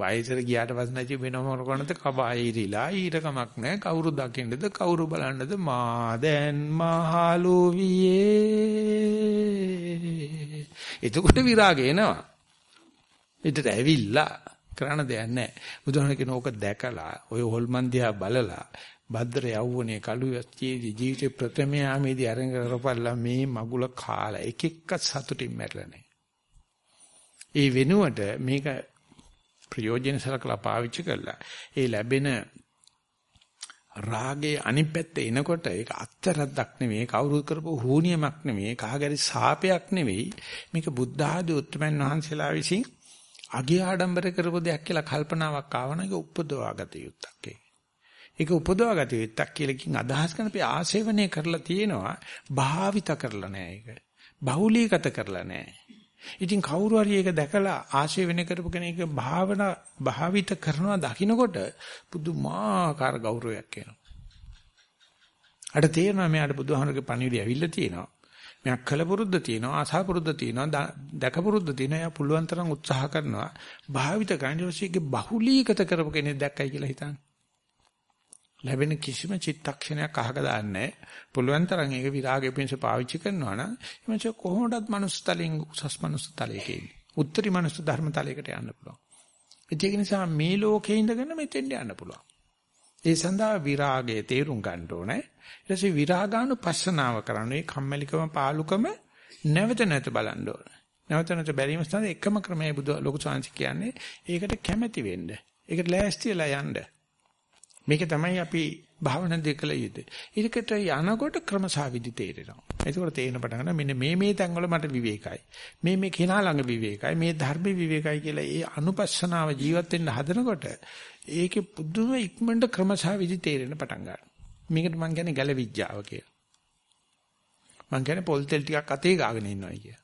වයසට ගියාට පස්සේ නැති වෙන මොන කරනද කබායිරිලා ඊට කමක් නැහැ කවුරු දකින්නද කවුරු බලන්නද? මා දැන් මහලු වියේ. එතකොට විරාගය එනවා. ඊටට ඇවිල්ලා කරන්න දෙයක් නැහැ බුදුහාම කියන ඕක දැකලා ඔය හොල්මන් දිහා බලලා භද්‍ර යවුවනේ කළු යච්චේදී ජීවිතේ ප්‍රථම යාමේදී අරන් කරපල්ලා මේ මගුල කාලා. එක එක සතුටින් මැරලා නැහැ. ඒ වෙනුවට මේක ප්‍රයෝජන සලකලා පාවිච්චි කරලා ඒ ලැබෙන රාගේ අනිත් පැත්තේ එනකොට ඒක අත්තරද්දක් නෙමෙයි කවුරුත් කරපු හූනියමක් නෙමෙයි කහගරි සාපයක් නෙමෙයි මේක බුද්ධ ආදී උත්තරමන් වහන්සේලා විසින් අගේ ආඩම්බර කරපු දෙයක් කියලා කල්පනාවක් ආවන එක උපදවාගත යුත්තක් ඒක උපදවාගත යුත්තක් කියලා කින් අදහස් කරන අපි ආශේවනය කරලා තියෙනවා. භාවිත කරලා නැහැ ඒක. බහුලීගත කරලා නැහැ ඉතින් කවුරු හරි ඒක දැකලා ආශය වෙන කරපු කෙනෙක් භාවනා භාවිත කරනවා දකින්නකොට පුදුමාකාර ගෞරවයක් එනවා. අර තේරෙනවා මෙයාට බුදුහාමරගේ පණිවිඩය ඇවිල්ලා තියෙනවා. මෙයක් කළ පුරුද්ද තියෙනවා, ආසා පුරුද්ද තියෙනවා, දැක පුරුද්ද තියෙනවා. එයා පුළුවන් තරම් උත්සාහ කරනවා. භාවිත කරන්නේ බහුලීගත කරපු කෙනෙක් දැක්කයි කියලා හිතන්නේ. ලැබෙන කිසිම චිත්තක්ෂණයක් අහක දාන්නේ පුළුවන් තරම් ඒක විරාගය පිණිස පාවිච්චි කරනවා නම් එමච කොහොමදත් මනුස්ස තලෙන් උසස් මනුස්ස තලයක ඉන්නේ. උත්තරී මනුස්ස ධර්ම තලයකට යන්න පුළුවන්. ඒක නිසා මේ ලෝකේ ඉඳගෙන මෙතෙන්ට යන්න පුළුවන්. ඒ සඳහා විරාගය තේරුම් ගන්න ඕනේ. ඊට පස්සේ විරාගානුපස්සනාව කරන්නේ කම්මැලිකම පාලුකම නැවත නැවත බලන්න ඕනේ. නැවත නැවත බැලීම තමයි එකම ක්‍රමය බුදු ලොකු සංසි කියන්නේ. ඒකට කැමැති වෙන්න. ඒකට ලෑස්තිලා යන්න. මේක තමයි අපි භාවනා දෙකල යුත්තේ. ඊටකට යනකොට ක්‍රමසාවිදි තේරෙනවා. ඒකෝට තේරෙන පටන් ගන්න මෙන්න මේ මේ තැන්වල මට විවේකයි. මේ මේ කෙනා ළඟ විවේකයි. මේ ධර්ම විවේකයි කියලා ඒ අනුපස්සනාව ජීවත් වෙන්න හදනකොට ඒකේ පුදුම ඉක්මනට ක්‍රමසාවිදි තේරෙන පටන් ගන්නවා. මේකට මම කියන්නේ ගැලවිඥාව කියලා. මම කියන්නේ පොල් තෙල් ටිකක් අතේ ගාගෙන ඉන්නවා කිය.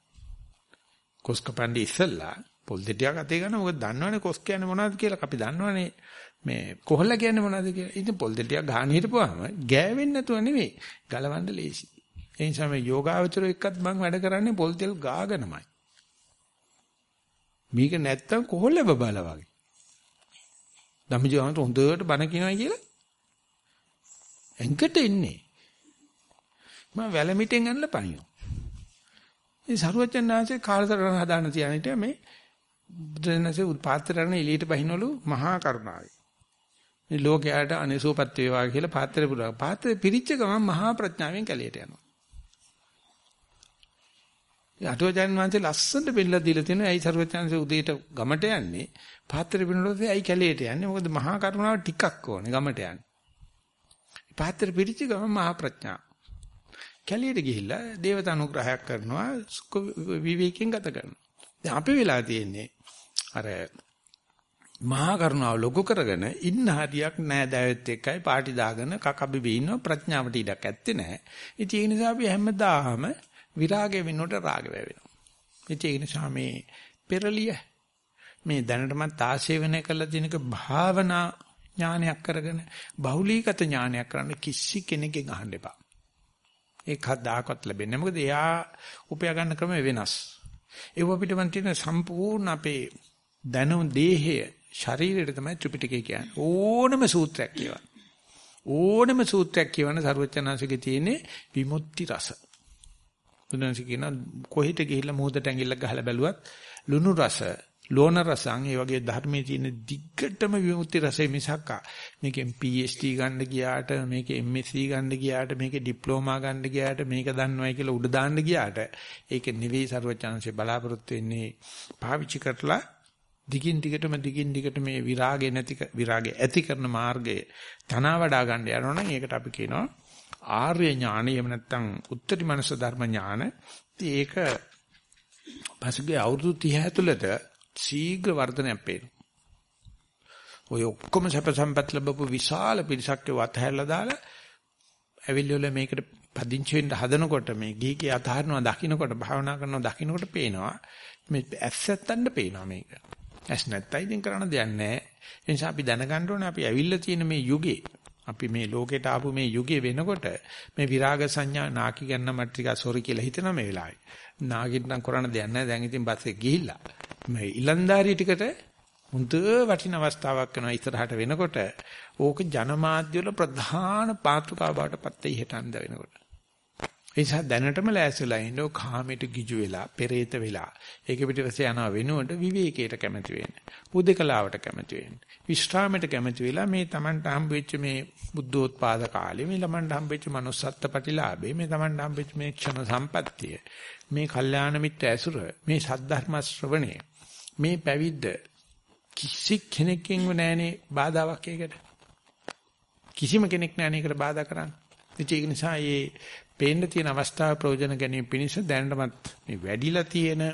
කොස්කපන්ඩි ඉස්සල්ලා පොල් තෙල් ටිකක් අතේ ගන්න මොකද දන්නවනේ කොස් කියන්නේ මොනවද කියලා අපි දන්නවනේ මේ කොහොල්ල කියන්නේ මොනවද කියලා. ඉතින් පොල් දෙල් ටිකක් ගහන හිටපුවාම ගෑවෙන්නේ නැතුව නෙවෙයි. ගලවන්න ලේසි. ඒ නිසා මේ යෝගාවචරෝ එක්කත් මම වැඩ කරන්නේ පොල් දෙල් ගාගෙනමයි. මේක නැත්තම් කොහොල්ල බබාලා වගේ. ධම්මජීවන්ට හොඳට බණ කියනවා කියලා එංකට එන්නේ. මම වැලමිටෙන් ඇනලා පනිනවා. ඒ සරුවචන් ආංශේ කාලසටහන හදාන තියනිට මේ බුදුරජාණන්සේ පාත්‍රරණ එළියට බහිනවලු මහා කරුණාවයි. මේ ලෝකයට අනිසෝපත් වේවා කියලා පාත්‍රය පුරා. පාත්‍රය පිරිච්ච ගමන් මහා ප්‍රඥාවෙන් කැලියට යනවා. ඒ අටුවචන් වහන්සේ ලස්සනට බෙල්ලලා දීලා තියෙනවා. ඇයි සරුවචන්සේ උදේට ගමට යන්නේ? පාත්‍රය පිනනොත් ඇයි කැලියට යන්නේ? මොකද මහා කරුණාව ටිකක් ඕනේ ගමට යන්නේ. පාත්‍රය පිරිච්ච ගමන් මහා ප්‍රඥා. කැලියට ගිහිල්ලා දේවතා අනුග්‍රහයක් කරනවා සුඛ විවේකයෙන් ගත කරනවා. දැන් අපි වෙලා තියෙන්නේ අර මහා කරුණාව ලොකු කරගෙන ඉන්න හරියක් නෑ දැවෙත් එක්කයි පාටි දාගෙන කකබිබි ඉන්න ප්‍රඥාවට ඉඩක් ඇත්තේ නෑ. ඉතින් ඒ නිසා අපි හැමදාම විරාගය වෙනුවට රාගය වෙනවා. ඉතින් ඒ නිසා මේ පෙරලිය මේ දැනටමත් ආශේවනය කළ දිනක භාවනා ඥානයක් කරගෙන බහුලීගත ඥානයක් කරන්න කිසි කෙනෙක්ගෙන් අහන්න එපා. ඒක හදාකවත් ලැබෙන්නේ. මොකද එයා උපයා ගන්න ක්‍රම වෙනස්. ඒව පිටවන් තියෙන සම්පූර්ණ අපේ දැනුම් දේහය ශරීරයට තමයි ත්‍රිපිටකය කියන්නේ. ඕනම සූත්‍රයක් කියවන්න. ඕනම සූත්‍රයක් කියවන්න සරුවචනාංශගේ තියෙන්නේ විමුක්ති රස. බුදුන්සේ කියන කොහෙට ගිහිල්ලා මොහොතට ඇඟිල්ලක් ගහලා බැලුවත් ලුණු රස ලෝණ රසං ඒ වගේ ධර්මයේ තියෙන දිග්ගටම විමුක්ති රසය මිසක් මේකෙන් PhD ගන්න ගියාට මේකේ MSc ගන්න ගියාට මේකේ ඩිප්ලෝමා ගන්න ගියාට මේක දන්නවයි කියලා උඩ දාන්න ගියාට ඒක නෙවෙයි ਸਰවචාන්සේ බලාපොරොත්තු වෙන්නේ පාවිච්චි කරලා දිගින් දිගටම දිගින් දිගට මේ විරාගය නැති විරාගය ඇති කරන මාර්ගය තනවා වඩා ගන්න යනවනම් ඒකට අපි කියනවා ආර්ය ඥානය එහෙම නැත්නම් උත්තරී මනස ධර්ම ඥාන. ඒක පසුගිය අවුරුදු 30 ඇතුළත ශීඝ්‍ර වර්ධනයක් පේනවා. ඔය ඔක්කොම සැප සම්පත් ලැබපු විශාල පිරිසක් ඒව අතහැරලා දාලා ඇවිල්ලා මේකට පදිංචි වෙන්න හදනකොට මේ ගිහිගේ අතහරිනවා දකින්නකොට භාවනා කරනවා දකින්නකොට පේනවා මේ ඇස්සත්තන්න පේනවා මේක. ඇස් නැත්තයි ඉතින් කරන්න දෙයක් නැහැ. ඒ නිසා අපි දැනගන්න ඕනේ අපි ඇවිල්ලා තියෙන මේ යුගේ අපි මේ ලෝකෙට ආපු මේ යුගයේ වෙනකොට මේ විරාග සංඥා නාකි ගන්න මට ටිකක් සොරි කියලා හිතන මේ වෙලාවේ. නාගිට නම් කරන්න දෙයක් නැහැ. දැන් ඉතින් බස් එක ගිහිල්ලා. මේ ඉලන්දාරිය ටිකට හුඳ වටින අවස්ථාවක් වෙනවා ඉස්සරහට වෙනකොට ඕක ජනමාධ්‍ය වල ප්‍රධාන පාත්‍රකාව බවට පත් වෙයි හිටන්ද වෙනකොට. ඒ නිසා දැනටම ලෑස්තිලා ඉන්නෝ කාමයට ගිජු වෙලා, පෙරේත වෙලා. ඒක පිටිපස්සේ යනවා වෙනුවට විවේකයට කැමති වෙන්න. උදේකලාවට කැමති වෙන්න. විශ්‍රාමයට කැමති වෙලා මේ Tamanට හම්බෙච්ච මේ බුද්ධෝත්පාද කාලේ මේ ළමන්ට හම්බෙච්ච manussත්ත්ව ප්‍රතිලාභේ මේ Tamanට හම්බෙච්ච මේ ක්ෂණ සම්පත්තිය මේ කල්යාණ මිත්‍ර ඇසුර මේ සද්ධර්ම ශ්‍රවණය මේ පැවිද්ද කිසි කෙනෙක්ගෙන් නැහැනේ බාධාවක් ඒකට කිසිම කෙනෙක් නැහැනේ ඒකට බාධා කරන්නේ ඒක නිසා මේ පේන්න තියෙන අවස්ථාව ප්‍රයෝජන ගැනීම පිණිස දැනටමත් මේ වැඩිලා තියෙන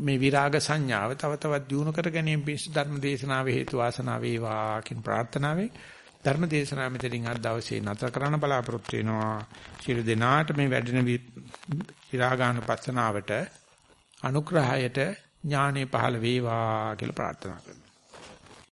මේ විරාග සංඥාව තව තවත් දියුණු කර ගැනීම පිණිස ධර්ම දේශනාවේ හේතු වාසනා වේවා කියන ප්‍රාර්ථනාවෙන් ධර්ම දේශනාව මෙතනින් අද දවසේ නතර කරන්න බලාපොරොත්තු වෙනවා. සියලු දෙනාට මේ වැඩෙන විරාගානුපස්සනාවට අනුග්‍රහයට ඥානෙ පහළ වේවා කියලා ප්‍රාර්ථනා කරනවා.